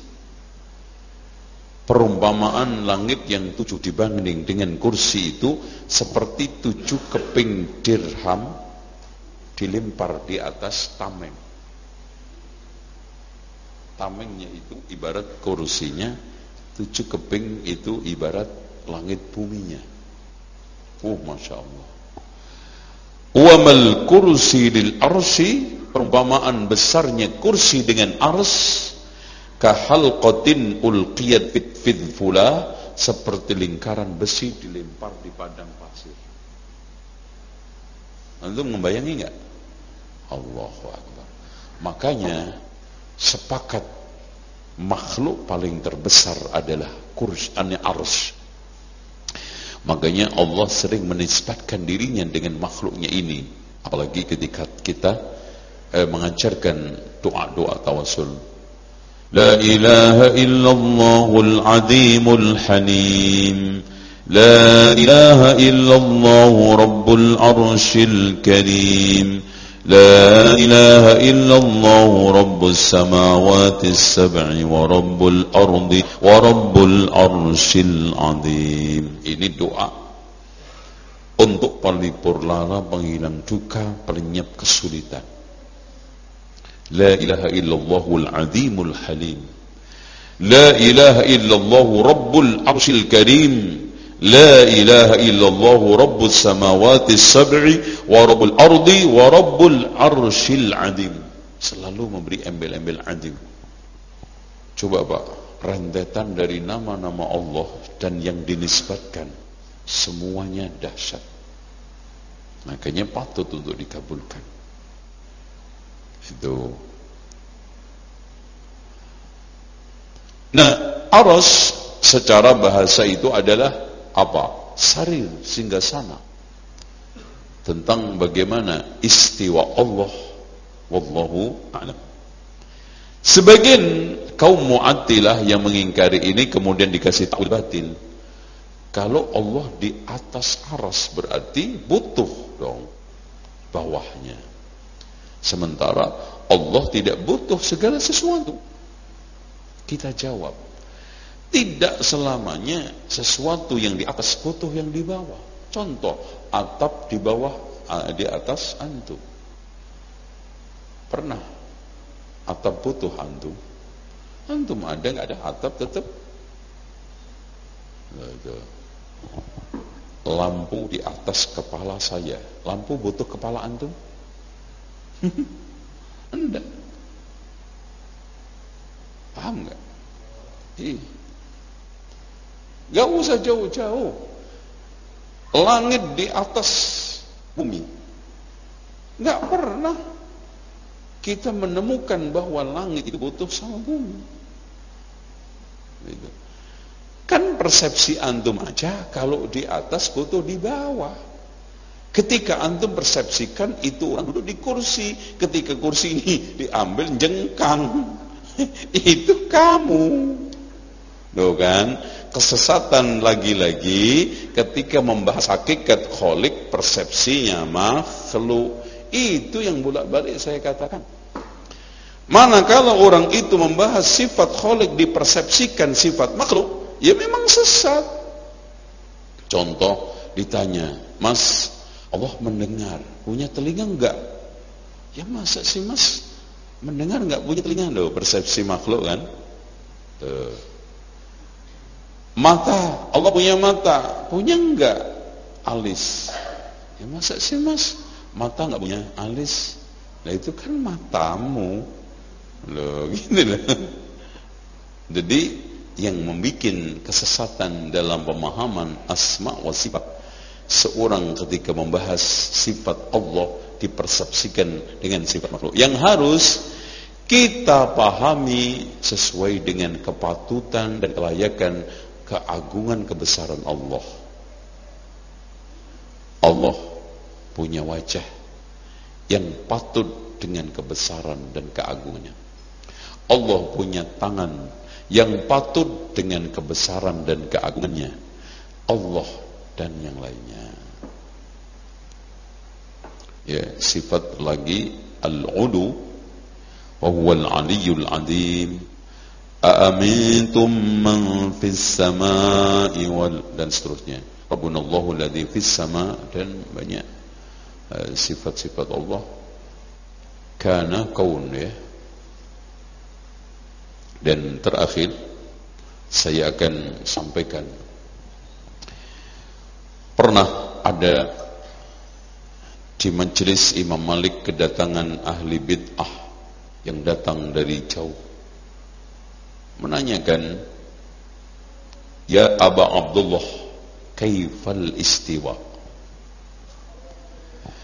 Perumpamaan langit yang tujuh dibanding dengan kursi itu seperti tujuh keping dirham dilempar di atas tameng. Tamengnya itu ibarat kursinya, tujuh keping itu ibarat langit buminya. Oh, masya Allah. Wamal kursi lil arsi perumpamaan besarnya kursi dengan ars kahalqatin ulqiyat fit fidfula seperti lingkaran besi dilempar di padang pasir. Antum membayangi enggak? Allahu Akbar. Makanya sepakat makhluk paling terbesar adalah kursi ars. Makanya Allah sering menisbatkan dirinya dengan makhluknya ini. Apalagi ketika kita eh, mengajarkan doa-doa tawasul. La ilaha illallahul azimul hanim. La ilaha illallahu rabbul arshil karim. لا إله إلا الله رب السماوات السبع ورب الأرض ورب العرش العظيم. Ini doa untuk pelipur lara penghilang duka pelenyap kesulitan. لا إله إلا الله العظيم الحليم لا إله إلا الله رب العرش الكريم لا إله إلا الله رب السماوات السبع ورب الأرض ورب العرش العظيم. Selalu memberi embel-embel adim. Coba Pak, rentetan dari nama-nama Allah dan yang dinisbatkan semuanya dahsyat. Makanya patut untuk dikabulkan. Itu. Nah, aras secara bahasa itu adalah apa? Sarir, singgah sana. Tentang bagaimana istiwa Allah wallahu a'lam. Sebagian kaum Mu'attilah yang mengingkari ini kemudian dikasih tahu batil. Kalau Allah di atas aras berarti butuh dong bawahnya. Sementara Allah tidak butuh segala sesuatu. Kita jawab, tidak selamanya sesuatu yang di atas butuh yang di bawah. Contoh, atap di bawah, di atas antum. Pernah atap butuh antum? Antum ada nggak ada atap tetap? Lampu di atas kepala saya. Lampu butuh kepala antum? Enggak. Paham enggak? Ih. Gak usah jauh-jauh. Langit di atas bumi. Gak pernah kita menemukan bahwa langit itu butuh sama bumi. Gitu. Kan persepsi antum aja kalau di atas butuh di bawah. Ketika antum persepsikan itu orang duduk di kursi, ketika kursi ini diambil jengkang, itu kamu. Tuh kan, kesesatan lagi-lagi ketika membahas hakikat kholik persepsinya makhluk. Itu yang bolak-balik saya katakan. Mana kalau orang itu membahas sifat kholik dipersepsikan sifat makhluk, ya memang sesat. Contoh ditanya, Mas Allah mendengar. Punya telinga enggak? Ya masa sih mas mendengar enggak punya telinga? Loh, persepsi makhluk kan? Tuh. Mata, Allah punya mata. Punya enggak? Alis. Ya masa sih mas mata enggak punya alis? Nah itu kan matamu. Loh, gini loh. Jadi yang membuat kesesatan dalam pemahaman asma wa sifat seorang ketika membahas sifat Allah dipersepsikan dengan sifat makhluk yang harus kita pahami sesuai dengan kepatutan dan kelayakan keagungan kebesaran Allah. Allah punya wajah yang patut dengan kebesaran dan keagungannya. Allah punya tangan yang patut dengan kebesaran dan keagungannya. Allah dan yang lainnya. Ya sifat lagi al-ulu wa huwa al-aliyyul azim aamintum man fis samai wal dan seterusnya. Rabbuna Allahu alladhi fis sama dan banyak eh, sifat-sifat uh, Allah. Kana kaun ya. Dan terakhir saya akan sampaikan. Pernah ada di majelis Imam Malik kedatangan ahli bid'ah yang datang dari jauh menanyakan Ya Aba Abdullah kaifal istiwa?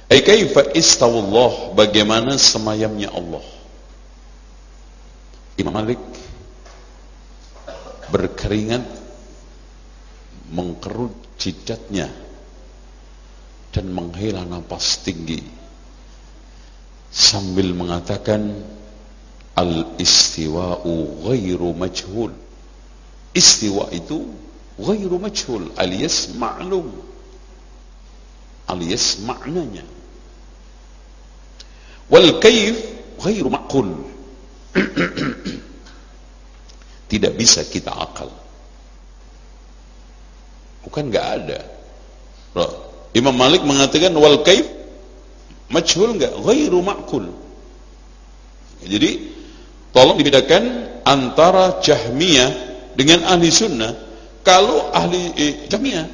Ay kaifa istawallah bagaimana semayamnya Allah? Imam Malik berkeringat mengkerut jidatnya dan menghela nafas tinggi sambil mengatakan al istiwa'u ghairu majhul. Istiwa itu ghairu majhul alias ma'lum. Alias maknanya. Wal kaif ghairu ma'qul. Tidak bisa kita akal. Bukan nggak ada. Imam Malik mengatakan wal kaif majhul enggak ghairu ma'kul jadi tolong dibedakan antara Jahmiyah dengan ahli sunnah. Kalau ahli eh, Jahmiyah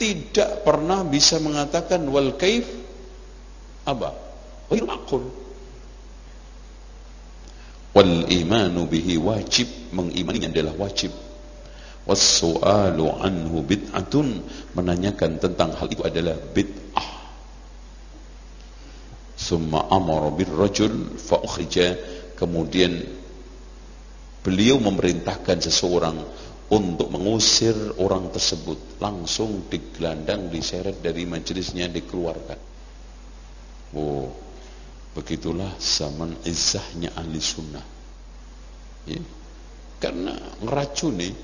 tidak pernah bisa mengatakan wal kaif apa? Ghairu ma'kul wal imanu bihi wajib. Mengimaninya adalah wajib. Wassu'alu anhu bid'atun. Menanyakan tentang hal itu adalah bid'ah. Summa amara birrajul fa ukhrija kemudian beliau memerintahkan seseorang untuk mengusir orang tersebut langsung digelandang diseret dari majelisnya dikeluarkan oh Begitulah zaman izahnya ahli sunnah. Ya. Karena ngeracuni.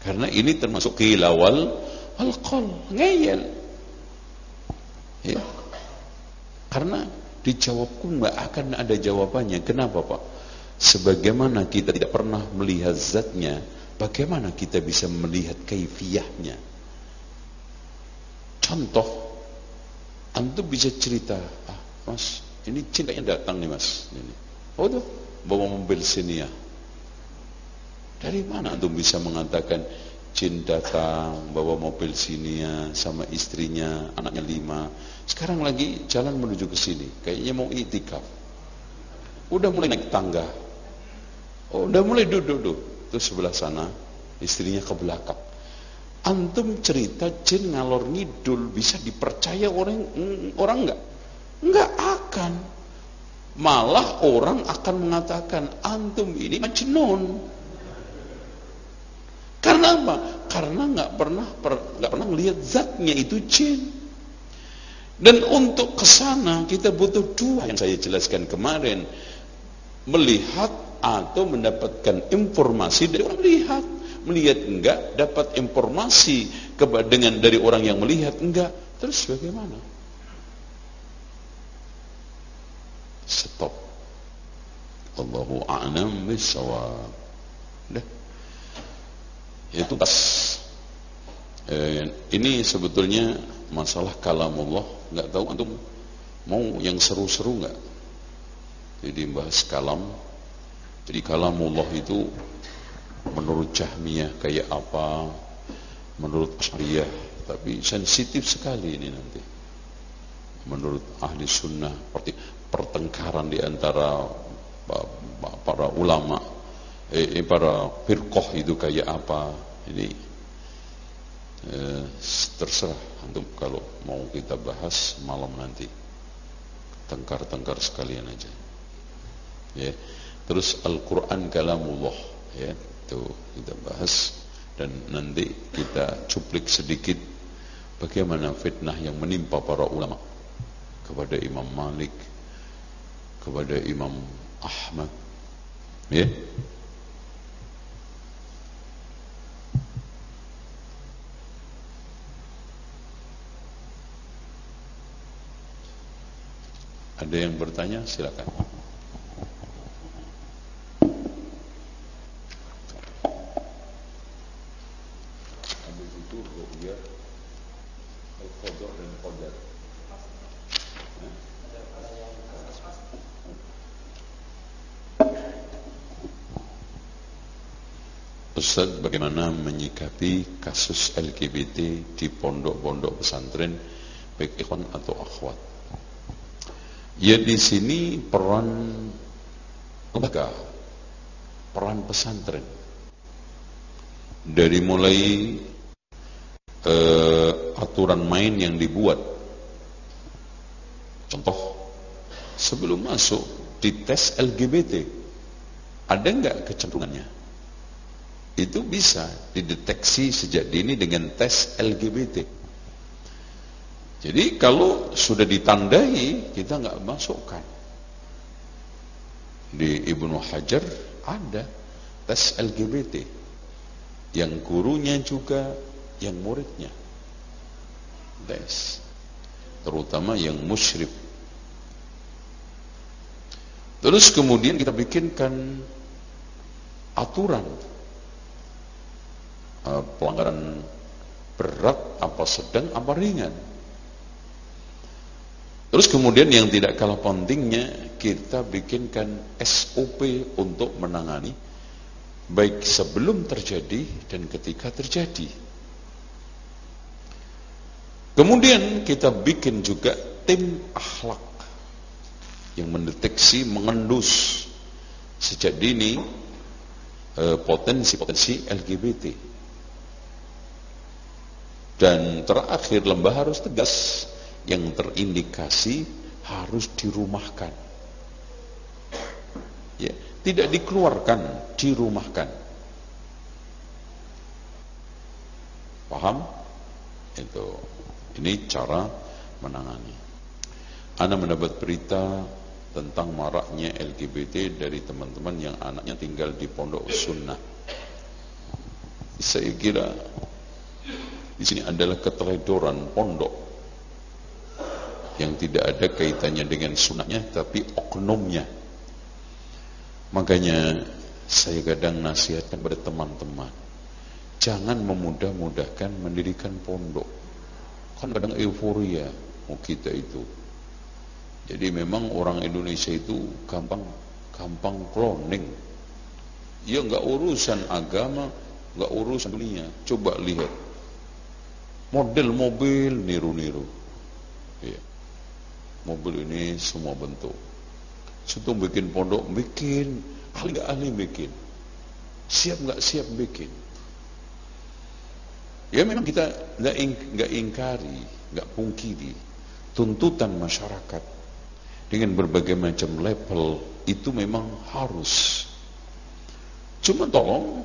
Karena ini termasuk kilawal alkohol, ngeyel. Ya. Karena dijawabku nggak akan ada jawabannya. Kenapa Pak? Sebagaimana kita tidak pernah melihat zatnya, bagaimana kita bisa melihat kaifiyahnya? Contoh, antum bisa cerita, ah, Mas, ini jin kayaknya datang nih mas. Ini. Oh tuh, bawa mobil sini ya. Dari mana antum bisa mengatakan jin datang bawa mobil sini ya sama istrinya, anaknya lima. Sekarang lagi jalan menuju ke sini, kayaknya mau itikaf. Udah mulai naik tangga. Oh, udah mulai duduk-duduk. Terus sebelah sana, istrinya ke belakang. Antum cerita jin ngalor ngidul bisa dipercaya orang orang enggak? Enggak akan. Malah orang akan mengatakan antum ini majnun. Karena apa? Karena nggak pernah nggak pernah melihat zatnya itu jin. Dan untuk ke sana kita butuh dua yang saya jelaskan kemarin. Melihat atau mendapatkan informasi dari orang melihat. Melihat enggak, dapat informasi dengan dari orang yang melihat enggak. Terus bagaimana? stop. Allahu a'lam bisawab dah. Itu tas. Eh, ini sebetulnya masalah kalamullah. Nggak tahu antum mau yang seru-seru nggak jadi bahas kalam jadi kalamullah itu menurut Jahmiyah kayak apa menurut Asyariyah tapi sensitif sekali ini nanti. Menurut ahli sunnah seperti pertengkaran di antara para ulama eh, para firqah itu kayak apa ini eh, terserah untuk kalau mau kita bahas malam nanti. Tengkar-tengkar sekalian aja. Ya terus Al-Quran kalamullah ya itu kita bahas dan nanti kita cuplik sedikit bagaimana fitnah yang menimpa para ulama kepada Imam Malik kepada Imam Ahmad ya Ada yang bertanya? Silakan. Ustaz bagaimana menyikapi kasus LGBT di pondok-pondok pesantren baik ikhwan atau akhwat Ya di sini peran lembaga, peran pesantren. Dari mulai uh, aturan main yang dibuat. Contoh, sebelum masuk di tes LGBT, ada nggak kecenderungannya? Itu bisa dideteksi sejak dini dengan tes LGBT. Jadi kalau sudah ditandai kita nggak masukkan. Di Ibnu Hajar ada tes LGBT. Yang gurunya juga yang muridnya. Tes. Terutama yang musyrik. Terus kemudian kita bikinkan aturan pelanggaran berat apa sedang apa ringan Terus kemudian yang tidak kalah pentingnya kita bikinkan SOP untuk menangani baik sebelum terjadi dan ketika terjadi. Kemudian kita bikin juga tim akhlak yang mendeteksi, mengendus sejak dini eh, potensi-potensi LGBT. Dan terakhir lembah harus tegas yang terindikasi harus dirumahkan. Ya, tidak dikeluarkan, dirumahkan. Paham? Itu. Ini cara menangani. Anda mendapat berita tentang maraknya LGBT dari teman-teman yang anaknya tinggal di pondok sunnah. Saya kira di sini adalah keteledoran pondok yang tidak ada kaitannya dengan sunatnya tapi oknumnya. Makanya saya kadang nasihatkan pada teman-teman jangan memudah-mudahkan mendirikan pondok. Kan kadang euforia mau kita itu. Jadi memang orang Indonesia itu gampang gampang cloning. Ya nggak urusan agama nggak urusan dunia. Coba lihat model mobil niru-niru ya mobil ini semua bentuk. Situ bikin pondok, bikin. Ahli gak ahli bikin. Siap gak siap bikin. Ya memang kita gak, ing, gak ingkari, gak pungkiri tuntutan masyarakat dengan berbagai macam level itu memang harus. Cuma tolong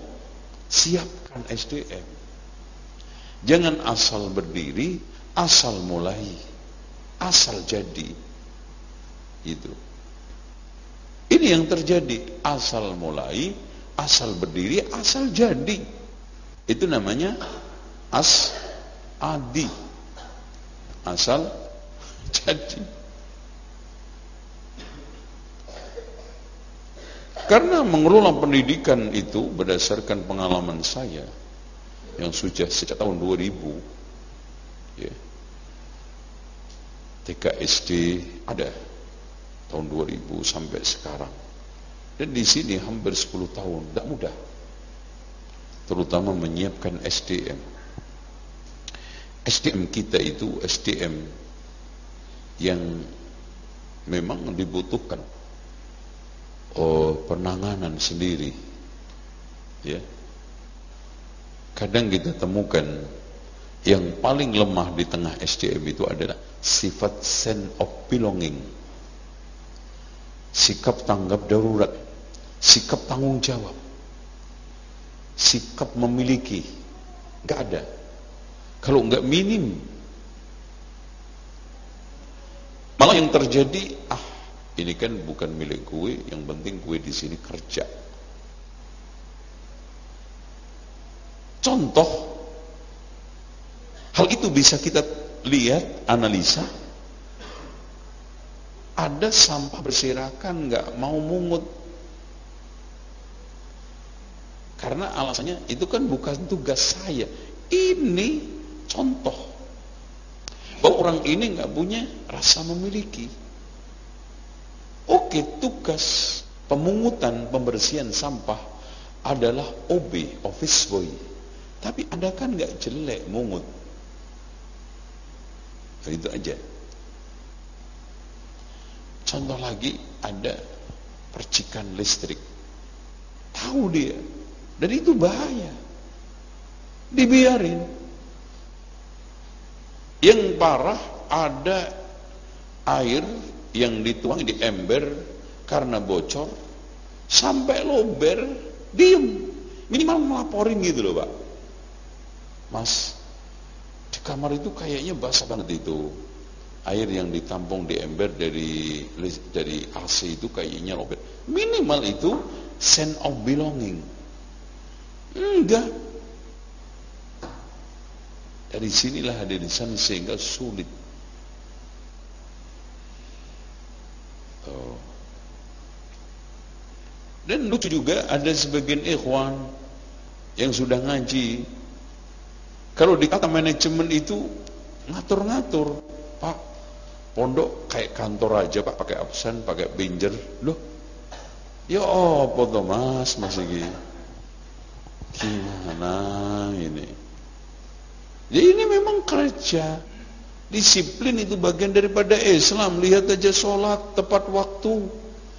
siapkan SDM. Jangan asal berdiri, asal mulai asal jadi. Itu ini yang terjadi. Asal mulai asal berdiri asal jadi. Itu namanya as adi. Asal jadi. Karena mengelola pendidikan itu berdasarkan pengalaman saya yang sudah sejak tahun 2000 ya, TK SD ada tahun 2000 sampai sekarang. Dan di sini hampir 10 tahun, tidak mudah. Terutama menyiapkan SDM. SDM kita itu SDM yang memang dibutuhkan oh, penanganan sendiri ya kadang kita temukan yang paling lemah di tengah SDM itu adalah sifat sense of belonging. Sikap tanggap darurat. Sikap tanggung jawab. Sikap memiliki. Nggak ada. Kalau nggak minim malah yang terjadi ah ini kan bukan milik gue yang penting gue di sini kerja contoh hal itu bisa kita lihat analisa ada sampah berserakan nggak mau mungut karena alasannya itu kan bukan tugas saya. Ini contoh bahwa orang ini nggak punya rasa memiliki. Oke, tugas pemungutan pembersihan sampah adalah OB, office boy. Tapi Anda kan nggak jelek mungut. Itu aja. Contoh lagi ada percikan listrik. Tahu dia dan itu bahaya. Dibiarin. Yang parah ada air yang dituang di ember karena bocor sampai lober diem minimal melaporin gitu loh pak mas di kamar itu kayaknya basah banget itu air yang ditampung di ember dari dari AC itu kayaknya lober minimal itu sense of belonging Enggak. Dari sinilah sana sehingga sulit. Oh. Dan lucu juga ada sebagian ikhwan yang sudah ngaji. Kalau dikata manajemen itu ngatur-ngatur, Pak. Pondok kayak kantor aja Pak, pakai absen, pakai binger. Loh. Ya apa tuh Mas, Mas iki? Gimana ini? Jadi ini memang kerja. Disiplin itu bagian daripada Islam. Lihat aja sholat tepat waktu.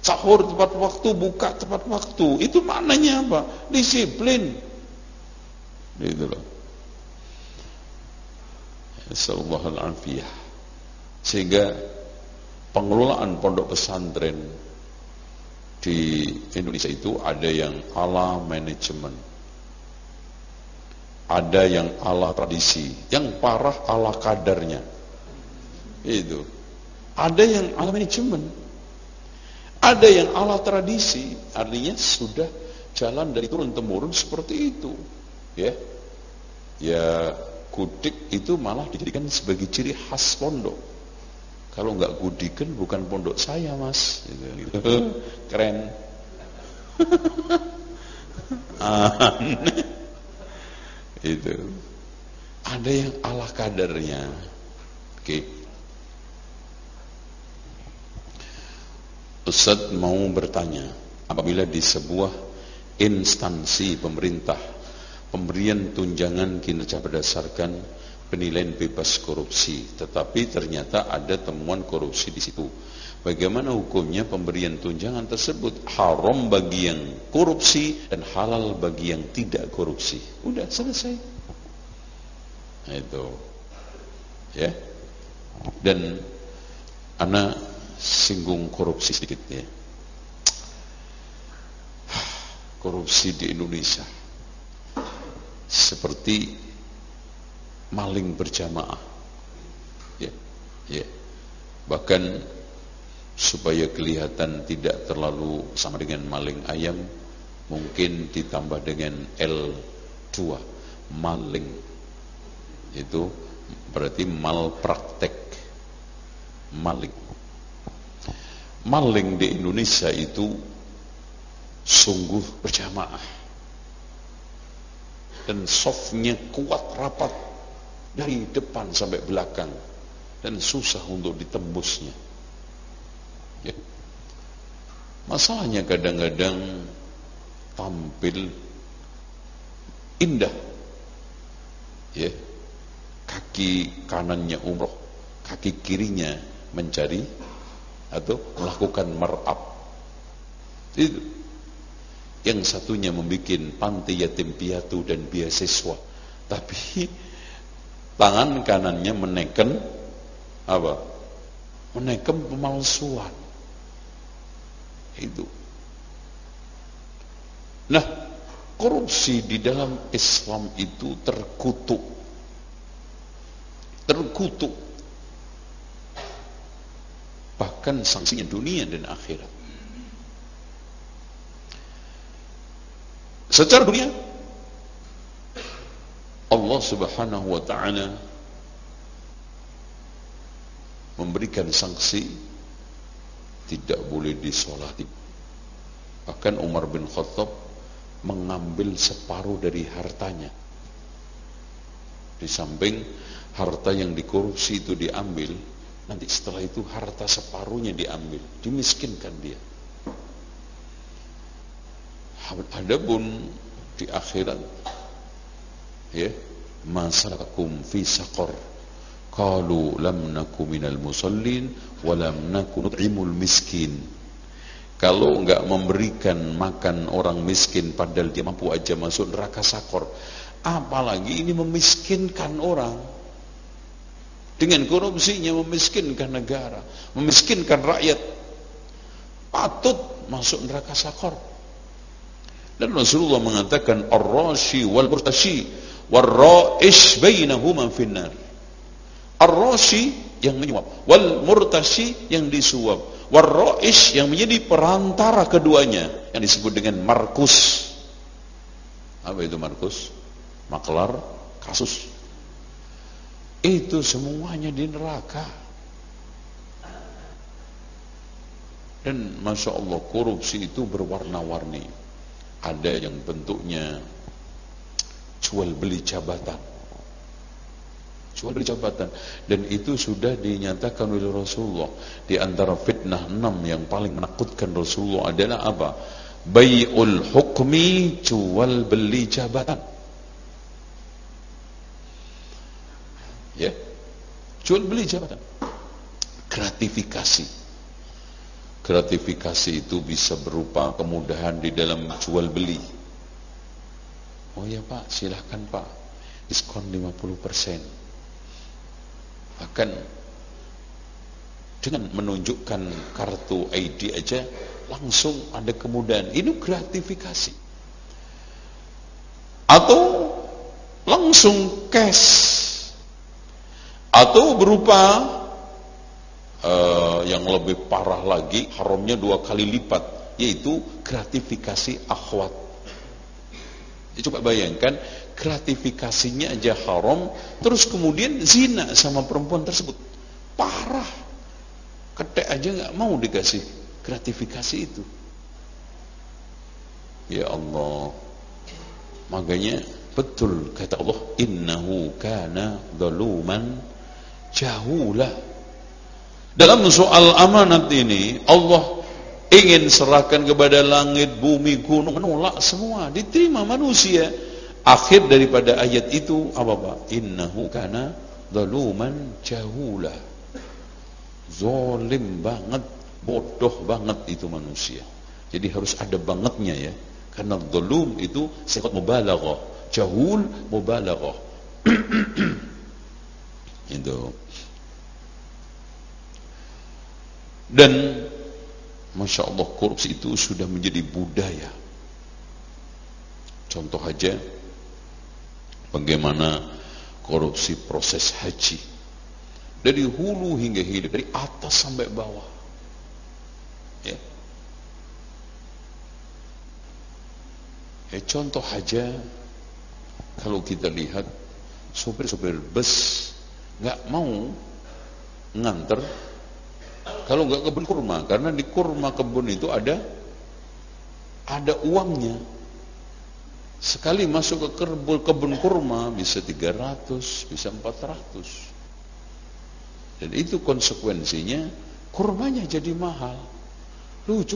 Sahur tepat waktu, buka tepat waktu. Itu maknanya apa? Disiplin. Itu loh. Assalamualaikum Sehingga pengelolaan pondok pesantren di Indonesia itu ada yang ala manajemen ada yang ala tradisi, yang parah ala kadarnya. Itu. Ada yang ala manajemen. Ada yang ala tradisi, artinya sudah jalan dari turun temurun seperti itu. Ya. Ya, kudik itu malah dijadikan sebagai ciri khas pondok. Kalau nggak kudikan bukan pondok saya, Mas. Gitu. Keren. Itu ada yang ala kadarnya oke okay. Ustaz mau bertanya apabila di sebuah instansi pemerintah pemberian tunjangan kinerja berdasarkan penilaian bebas korupsi tetapi ternyata ada temuan korupsi di situ Bagaimana hukumnya pemberian tunjangan tersebut haram bagi yang korupsi dan halal bagi yang tidak korupsi. Udah selesai. Nah, itu. Ya. Dan anak singgung korupsi sedikit ya. Korupsi di Indonesia seperti maling berjamaah. Ya. Ya. Bahkan supaya kelihatan tidak terlalu sama dengan maling ayam mungkin ditambah dengan L2 maling itu berarti malpraktek maling maling di Indonesia itu sungguh berjamaah dan softnya kuat rapat dari depan sampai belakang dan susah untuk ditembusnya Ya. Masalahnya kadang-kadang tampil indah. Ya. Kaki kanannya umroh, kaki kirinya mencari atau melakukan marab. Itu. Yang satunya membuat panti yatim piatu dan beasiswa. Tapi tangan kanannya menekan apa? Menekan pemalsuan. Itu. Nah korupsi di dalam Islam itu terkutuk. Terkutuk. Bahkan sanksinya dunia dan akhirat secara dunia. Allah subhanahu wa ta'ala memberikan sanksi tidak boleh disolati. Bahkan Umar bin Khattab mengambil separuh dari hartanya. Di samping harta yang dikorupsi itu diambil nanti setelah itu harta separuhnya diambil. Dimiskinkan dia adapun di akhirat. Ya. Masalakum fi saqar. Qalu lam minal musallin wa lam naku nut'imul miskin. Kalau enggak memberikan makan orang miskin padahal dia mampu aja masuk neraka sakor apalagi ini memiskinkan orang. Dengan korupsinya memiskinkan negara memiskinkan rakyat patut masuk neraka sakor dan Rasulullah mengatakan ar-rashi wal murtashi war-ra'ish bainahuma finnar. Ar-rashi yang menyuap, wal murtashi yang disuap, war-ra'ish yang menjadi perantara keduanya yang disebut dengan markus. Apa itu markus? Maklar kasus. Itu semuanya di neraka. Dan Masya Allah korupsi itu berwarna-warni ada yang bentuknya jual beli jabatan. Jual beli jabatan. Dan itu sudah dinyatakan oleh Rasulullah. Di antara fitnah enam yang paling menakutkan Rasulullah adalah apa? Bayul hukmi jual beli jabatan. Ya. Jual beli jabatan. Gratifikasi gratifikasi itu bisa berupa kemudahan di dalam jual beli. Oh ya pak silahkan pak. Diskon 50% bahkan dengan menunjukkan kartu ID aja langsung ada kemudahan. Ini gratifikasi. Atau langsung cash. Atau berupa uh, yang lebih parah lagi haramnya dua kali lipat yaitu gratifikasi akhwat. Ya, coba bayangkan gratifikasinya aja haram terus kemudian zina sama perempuan tersebut. Parah. Ketek aja nggak mau dikasih gratifikasi itu. Ya Allah. Makanya betul kata Allah innahu kana zaluman jahulah dalam soal amanat ini Allah ingin serahkan kepada langit, bumi, gunung, menolak semua, diterima manusia. Akhir daripada ayat itu apa Pak? Innahu kana zaluman jahula. Zolim banget, bodoh banget itu manusia. Jadi harus ada bangetnya ya. Karena zalum itu sifat mubalaghah, jahul mubalaghah. itu. Dan Masya Allah korupsi itu sudah menjadi budaya. Contoh aja bagaimana korupsi proses haji. Dari hulu hingga hilir, dari atas sampai bawah. Ya. ya contoh aja kalau kita lihat sopir-sopir bus nggak mau nganter kalau nggak kebun kurma, karena di kurma kebun itu ada ada uangnya. Sekali masuk ke kebun, kebun kurma bisa 300, bisa 400. Dan itu konsekuensinya kurmanya jadi mahal. Lucu,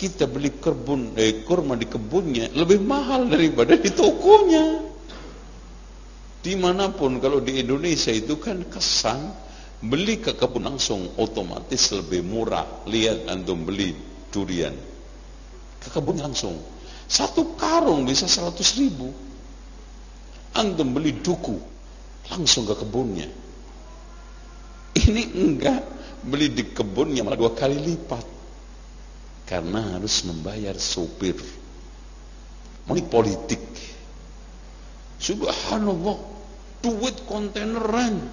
kita beli kebun eh, kurma di kebunnya lebih mahal daripada di tokonya. Di mana pun kalau di Indonesia itu kan kesan beli ke kebun langsung otomatis lebih murah lihat antum beli durian ke kebun langsung Satu karung bisa seratus ribu. Antum beli duku, langsung ke kebunnya. Ini enggak, beli di kebunnya malah dua kali lipat. Karena harus membayar sopir. Ini politik. Subhanallah, duit kontaineran,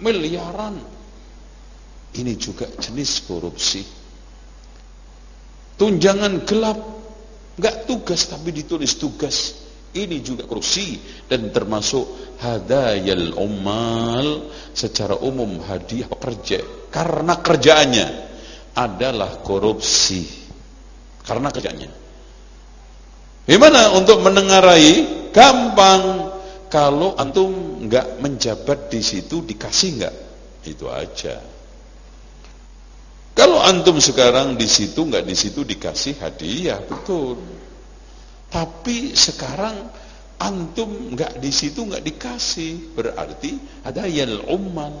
miliaran. Ini juga jenis korupsi. Tunjangan gelap, enggak tugas tapi ditulis tugas. Ini juga korupsi. Dan termasuk hadayal ummal secara umum hadiah pekerja karena kerjaannya adalah korupsi. Karena kerjanya gimana untuk menengarai? Gampang kalau antum nggak menjabat di situ dikasih nggak itu aja kalau antum sekarang di situ nggak di situ dikasih hadiah betul tapi sekarang antum nggak di situ nggak dikasih, berarti ada yal ummal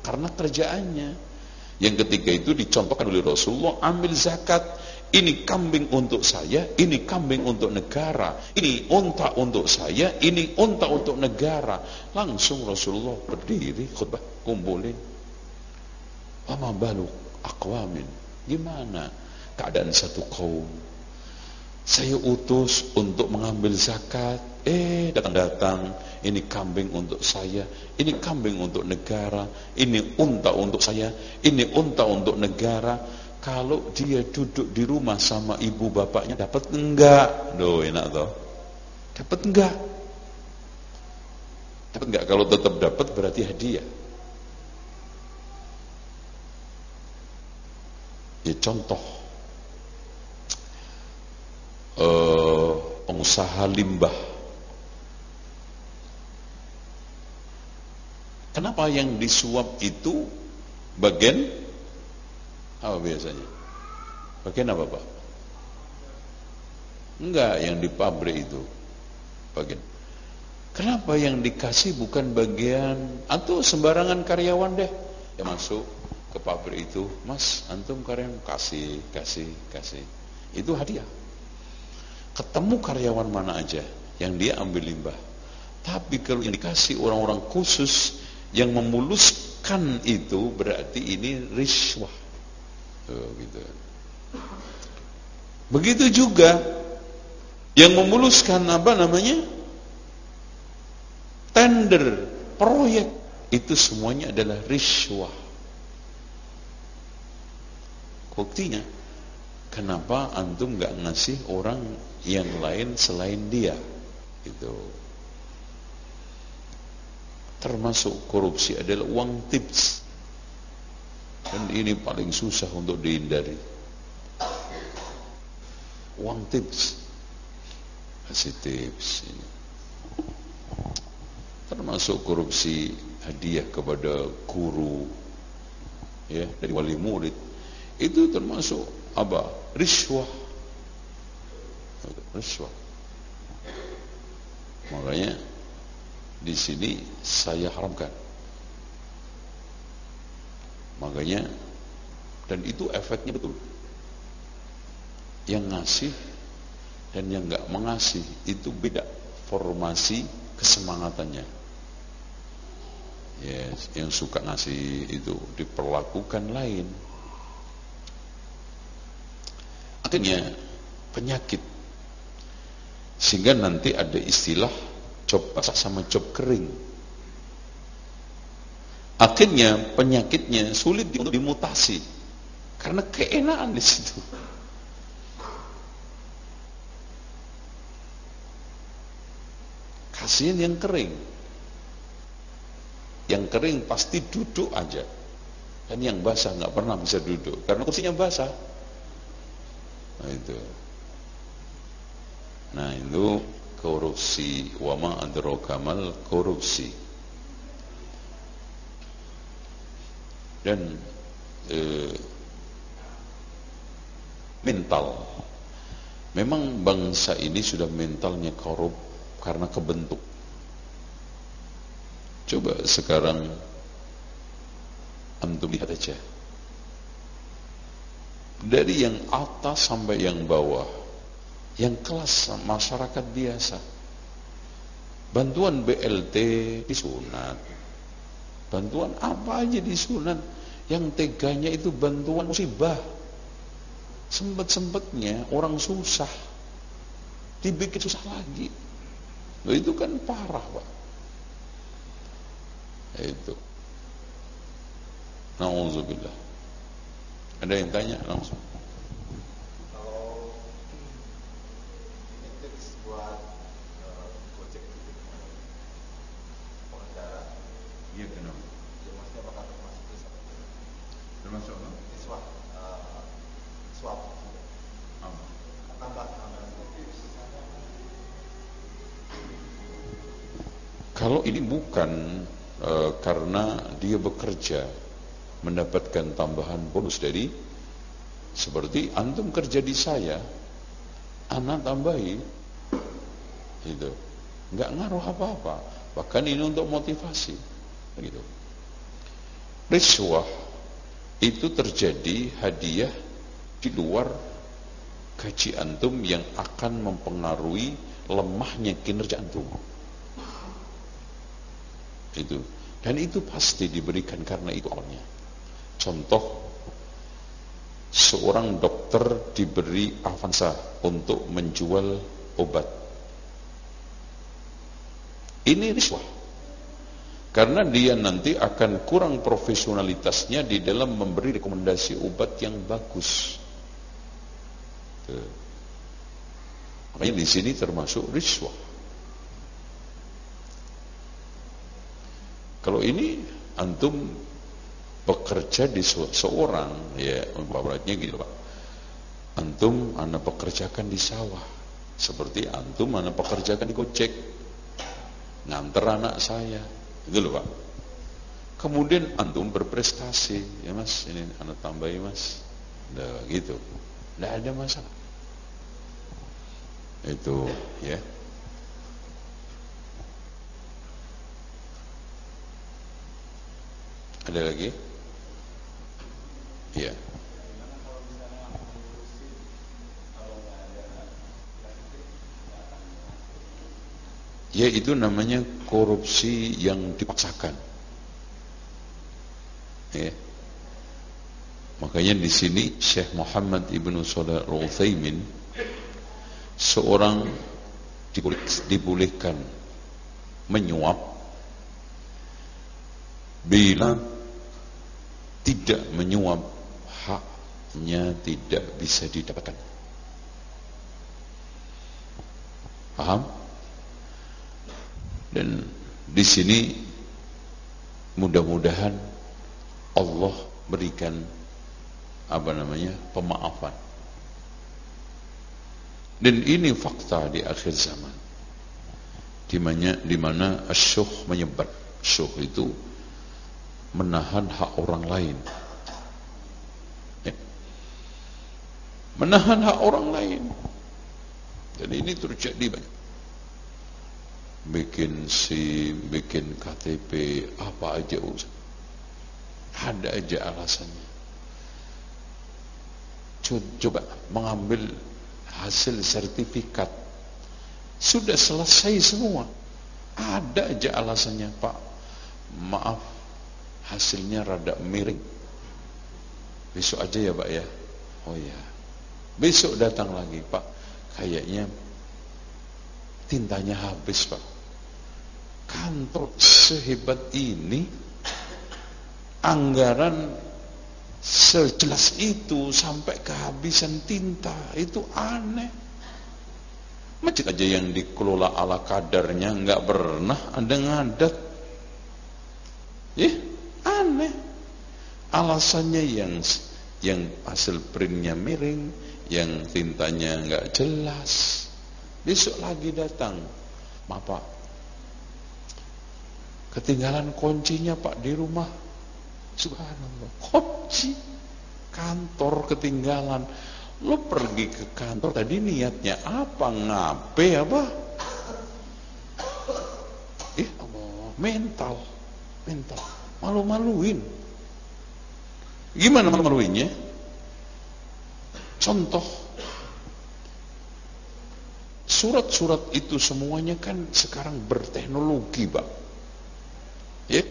karena kerjaannya. Yang ketiga itu dicontohkan oleh Rasulullah, ambil zakat. Ini kambing untuk saya, ini kambing untuk negara, ini unta untuk saya, ini unta untuk negara. Langsung Rasulullah berdiri khutbah kumpulin. Ama balu akwamin. Gimana keadaan satu kaum? Saya utus untuk mengambil zakat. Eh, datang-datang. Ini kambing untuk saya. Ini kambing untuk negara. Ini unta untuk saya. Ini unta untuk negara. Kalau dia duduk di rumah sama ibu bapaknya dapat enggak? Loh, enak toh. Dapat enggak? Dapat enggak? Kalau tetap dapat berarti hadiah. Ya contoh uh, pengusaha limbah. Kenapa yang disuap itu bagian apa biasanya? Bagian apa Pak? Enggak, yang di pabrik itu bagian. Kenapa yang dikasih bukan bagian atau sembarangan karyawan deh yang masuk ke pabrik itu, Mas, antum karyawan kasih, kasih, kasih. Itu hadiah ketemu karyawan mana aja yang dia ambil limbah. Tapi kalau yang dikasih orang-orang khusus yang memuluskan itu berarti ini riswah. Oh, gitu. Begitu juga yang memuluskan apa namanya? Tender, proyek itu semuanya adalah riswah. Buktinya kenapa antum nggak ngasih orang yang lain selain dia itu termasuk korupsi adalah uang tips dan ini paling susah untuk dihindari. Uang tips. Kasih tips ini. Termasuk korupsi hadiah kepada guru ya dari wali murid. Itu termasuk apa? Riswah. Riswah. Makanya di sini saya haramkan makanya dan itu efeknya betul. Yang ngasih dan yang nggak mengasih itu beda formasi kesemangatannya. Yes, yang suka ngasih itu diperlakukan lain. Akhirnya penyakit. Sehingga nanti ada istilah job basah sama job kering akhirnya penyakitnya sulit untuk dimutasi. Karena keenaan di situ. Kasihin yang kering. Yang kering pasti duduk aja. Dan yang basah nggak pernah bisa duduk. Karena kursinya basah. Nah itu. Nah itu korupsi. Wama adrokamal korupsi dan eh, mental memang bangsa ini sudah mentalnya korup karena kebentuk coba sekarang antum lihat aja dari yang atas sampai yang bawah yang kelas masyarakat biasa. Bantuan BLT disunat. Bantuan apa aja disunat. Yang teganya itu bantuan musibah. Sempet-sempetnya orang susah. Dibikin susah lagi. Loh itu kan parah Pak. Itu. Nauzubillah. Ada yang tanya langsung? Kalau ini bukan e, karena dia bekerja mendapatkan tambahan bonus dari seperti antum kerja di saya, anak tambahi itu nggak ngaruh apa-apa. Bahkan ini untuk motivasi, gitu. Riswah itu terjadi hadiah di luar gaji antum yang akan mempengaruhi lemahnya kinerja antum itu dan itu pasti diberikan karena itu awalnya contoh seorang dokter diberi avansa untuk menjual obat. Ini riswah. Karena dia nanti akan kurang profesionalitasnya di dalam memberi rekomendasi obat yang bagus. Makanya di sini termasuk riswah Kalau ini antum bekerja di seorang ya baratnya gitu Pak. Antum anda pekerjakan di sawah. Seperti antum anda pekerjakan di Gojek. Nganter anak saya. Itu loh Pak. Kemudian antum berprestasi, ya Mas, ini anak tambahi Mas. Udah gitu. Tidak ada masalah. Itu ya. Ada lagi? Iya. Ya itu namanya korupsi yang dipaksakan. Ya. Makanya di sini Syekh Muhammad Ibnu Shalih Al-Utsaimin seorang dibolehkan menyuap bila tidak menyuap haknya tidak bisa didapatkan. Paham? Dan di sini mudah-mudahan Allah berikan apa namanya pemaafan. Dan ini fakta di akhir zaman. Di mana di mana asyuh menyebar. Syuh itu menahan hak orang lain. Ya. Menahan hak orang lain. Dan ini terjadi banyak. Bikin SIM, bikin KTP, apa aja usah. Ada aja alasannya. Coba mengambil hasil sertifikat. Sudah selesai semua. Ada aja alasannya, Pak. Maaf, hasilnya rada miring. Besok aja ya Pak ya. Oh ya. Besok datang lagi Pak. Kayaknya tintanya habis Pak. Kantor sehebat ini anggaran sejelas itu sampai kehabisan tinta itu aneh. Masjid aja yang dikelola ala kadarnya nggak pernah ada ngadat. Eh, Aneh. Alasannya yang yang hasil printnya miring, yang tintanya nggak jelas. Besok lagi datang, maaf pak, ketinggalan kuncinya pak di rumah. Subhanallah, kunci kantor ketinggalan. Lo pergi ke kantor tadi niatnya apa? Ngape apa? Eh Allah, mental, mental malu-maluin. Gimana malu-maluinnya? Contoh, surat-surat itu semuanya kan sekarang berteknologi, Pak. Ya,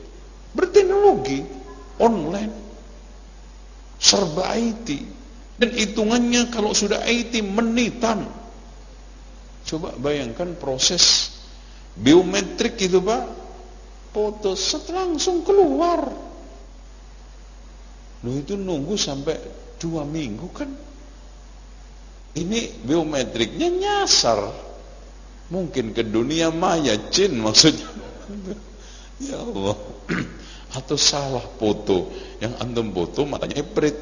berteknologi online serba IT dan hitungannya kalau sudah IT menitan coba bayangkan proses biometrik itu Pak foto set langsung keluar. Lu itu nunggu sampai dua minggu kan? Ini biometriknya nyasar. Mungkin ke dunia maya jin maksudnya. Ya Allah. Atau salah foto. Yang antum foto matanya eprit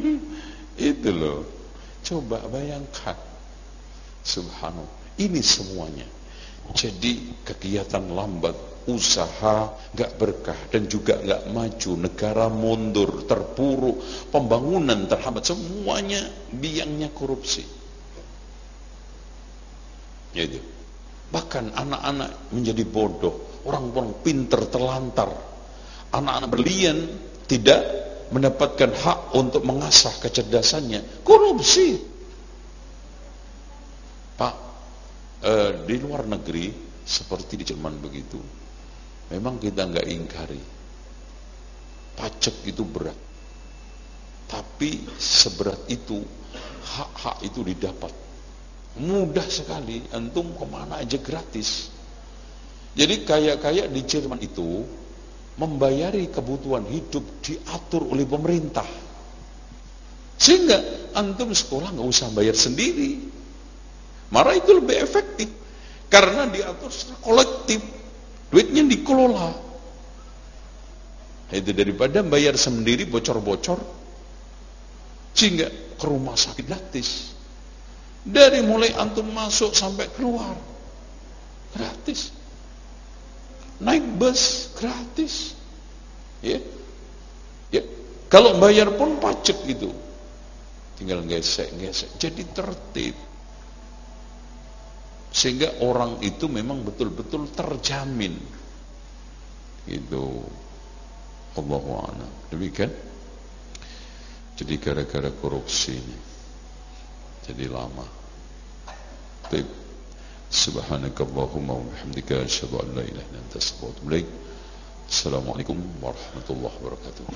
itu loh. Coba bayangkan. Subhanallah. Ini semuanya. Jadi kegiatan lambat usaha gak berkah dan juga gak maju. Negara mundur terpuruk pembangunan terhambat semuanya biangnya korupsi. Itu. Bahkan anak-anak menjadi bodoh orang-orang pinter terlantar. Anak-anak berlian tidak mendapatkan hak untuk mengasah kecerdasannya. Korupsi. Pak eh, di luar negeri seperti di Jerman begitu memang kita nggak ingkari. Pajak itu berat. Tapi seberat itu hak-hak itu didapat. Mudah sekali antum ke mana aja gratis. Jadi kaya-kaya di Jerman itu membayari kebutuhan hidup diatur oleh pemerintah. Sehingga antum sekolah nggak usah bayar sendiri. Marah itu lebih efektif. Karena diatur secara kolektif, duitnya dikelola. Itu daripada bayar sendiri bocor-bocor, sehingga ke rumah sakit gratis. Dari mulai antum masuk sampai keluar gratis naik bus gratis. Ya. Ya. Kalau bayar pun pajak gitu. Tinggal gesek-gesek. Jadi tertib. Sehingga orang itu memang betul-betul terjamin. Itu Allahu a'lam. Demikian. Jadi gara-gara korupsi ini jadi lama. Baik. Subhanakallahumma wa bihamdika asyhadu an la ilaha illa anta astaghfiruka wa atubu ilaik. Assalamualaikum warahmatullahi wabarakatuh.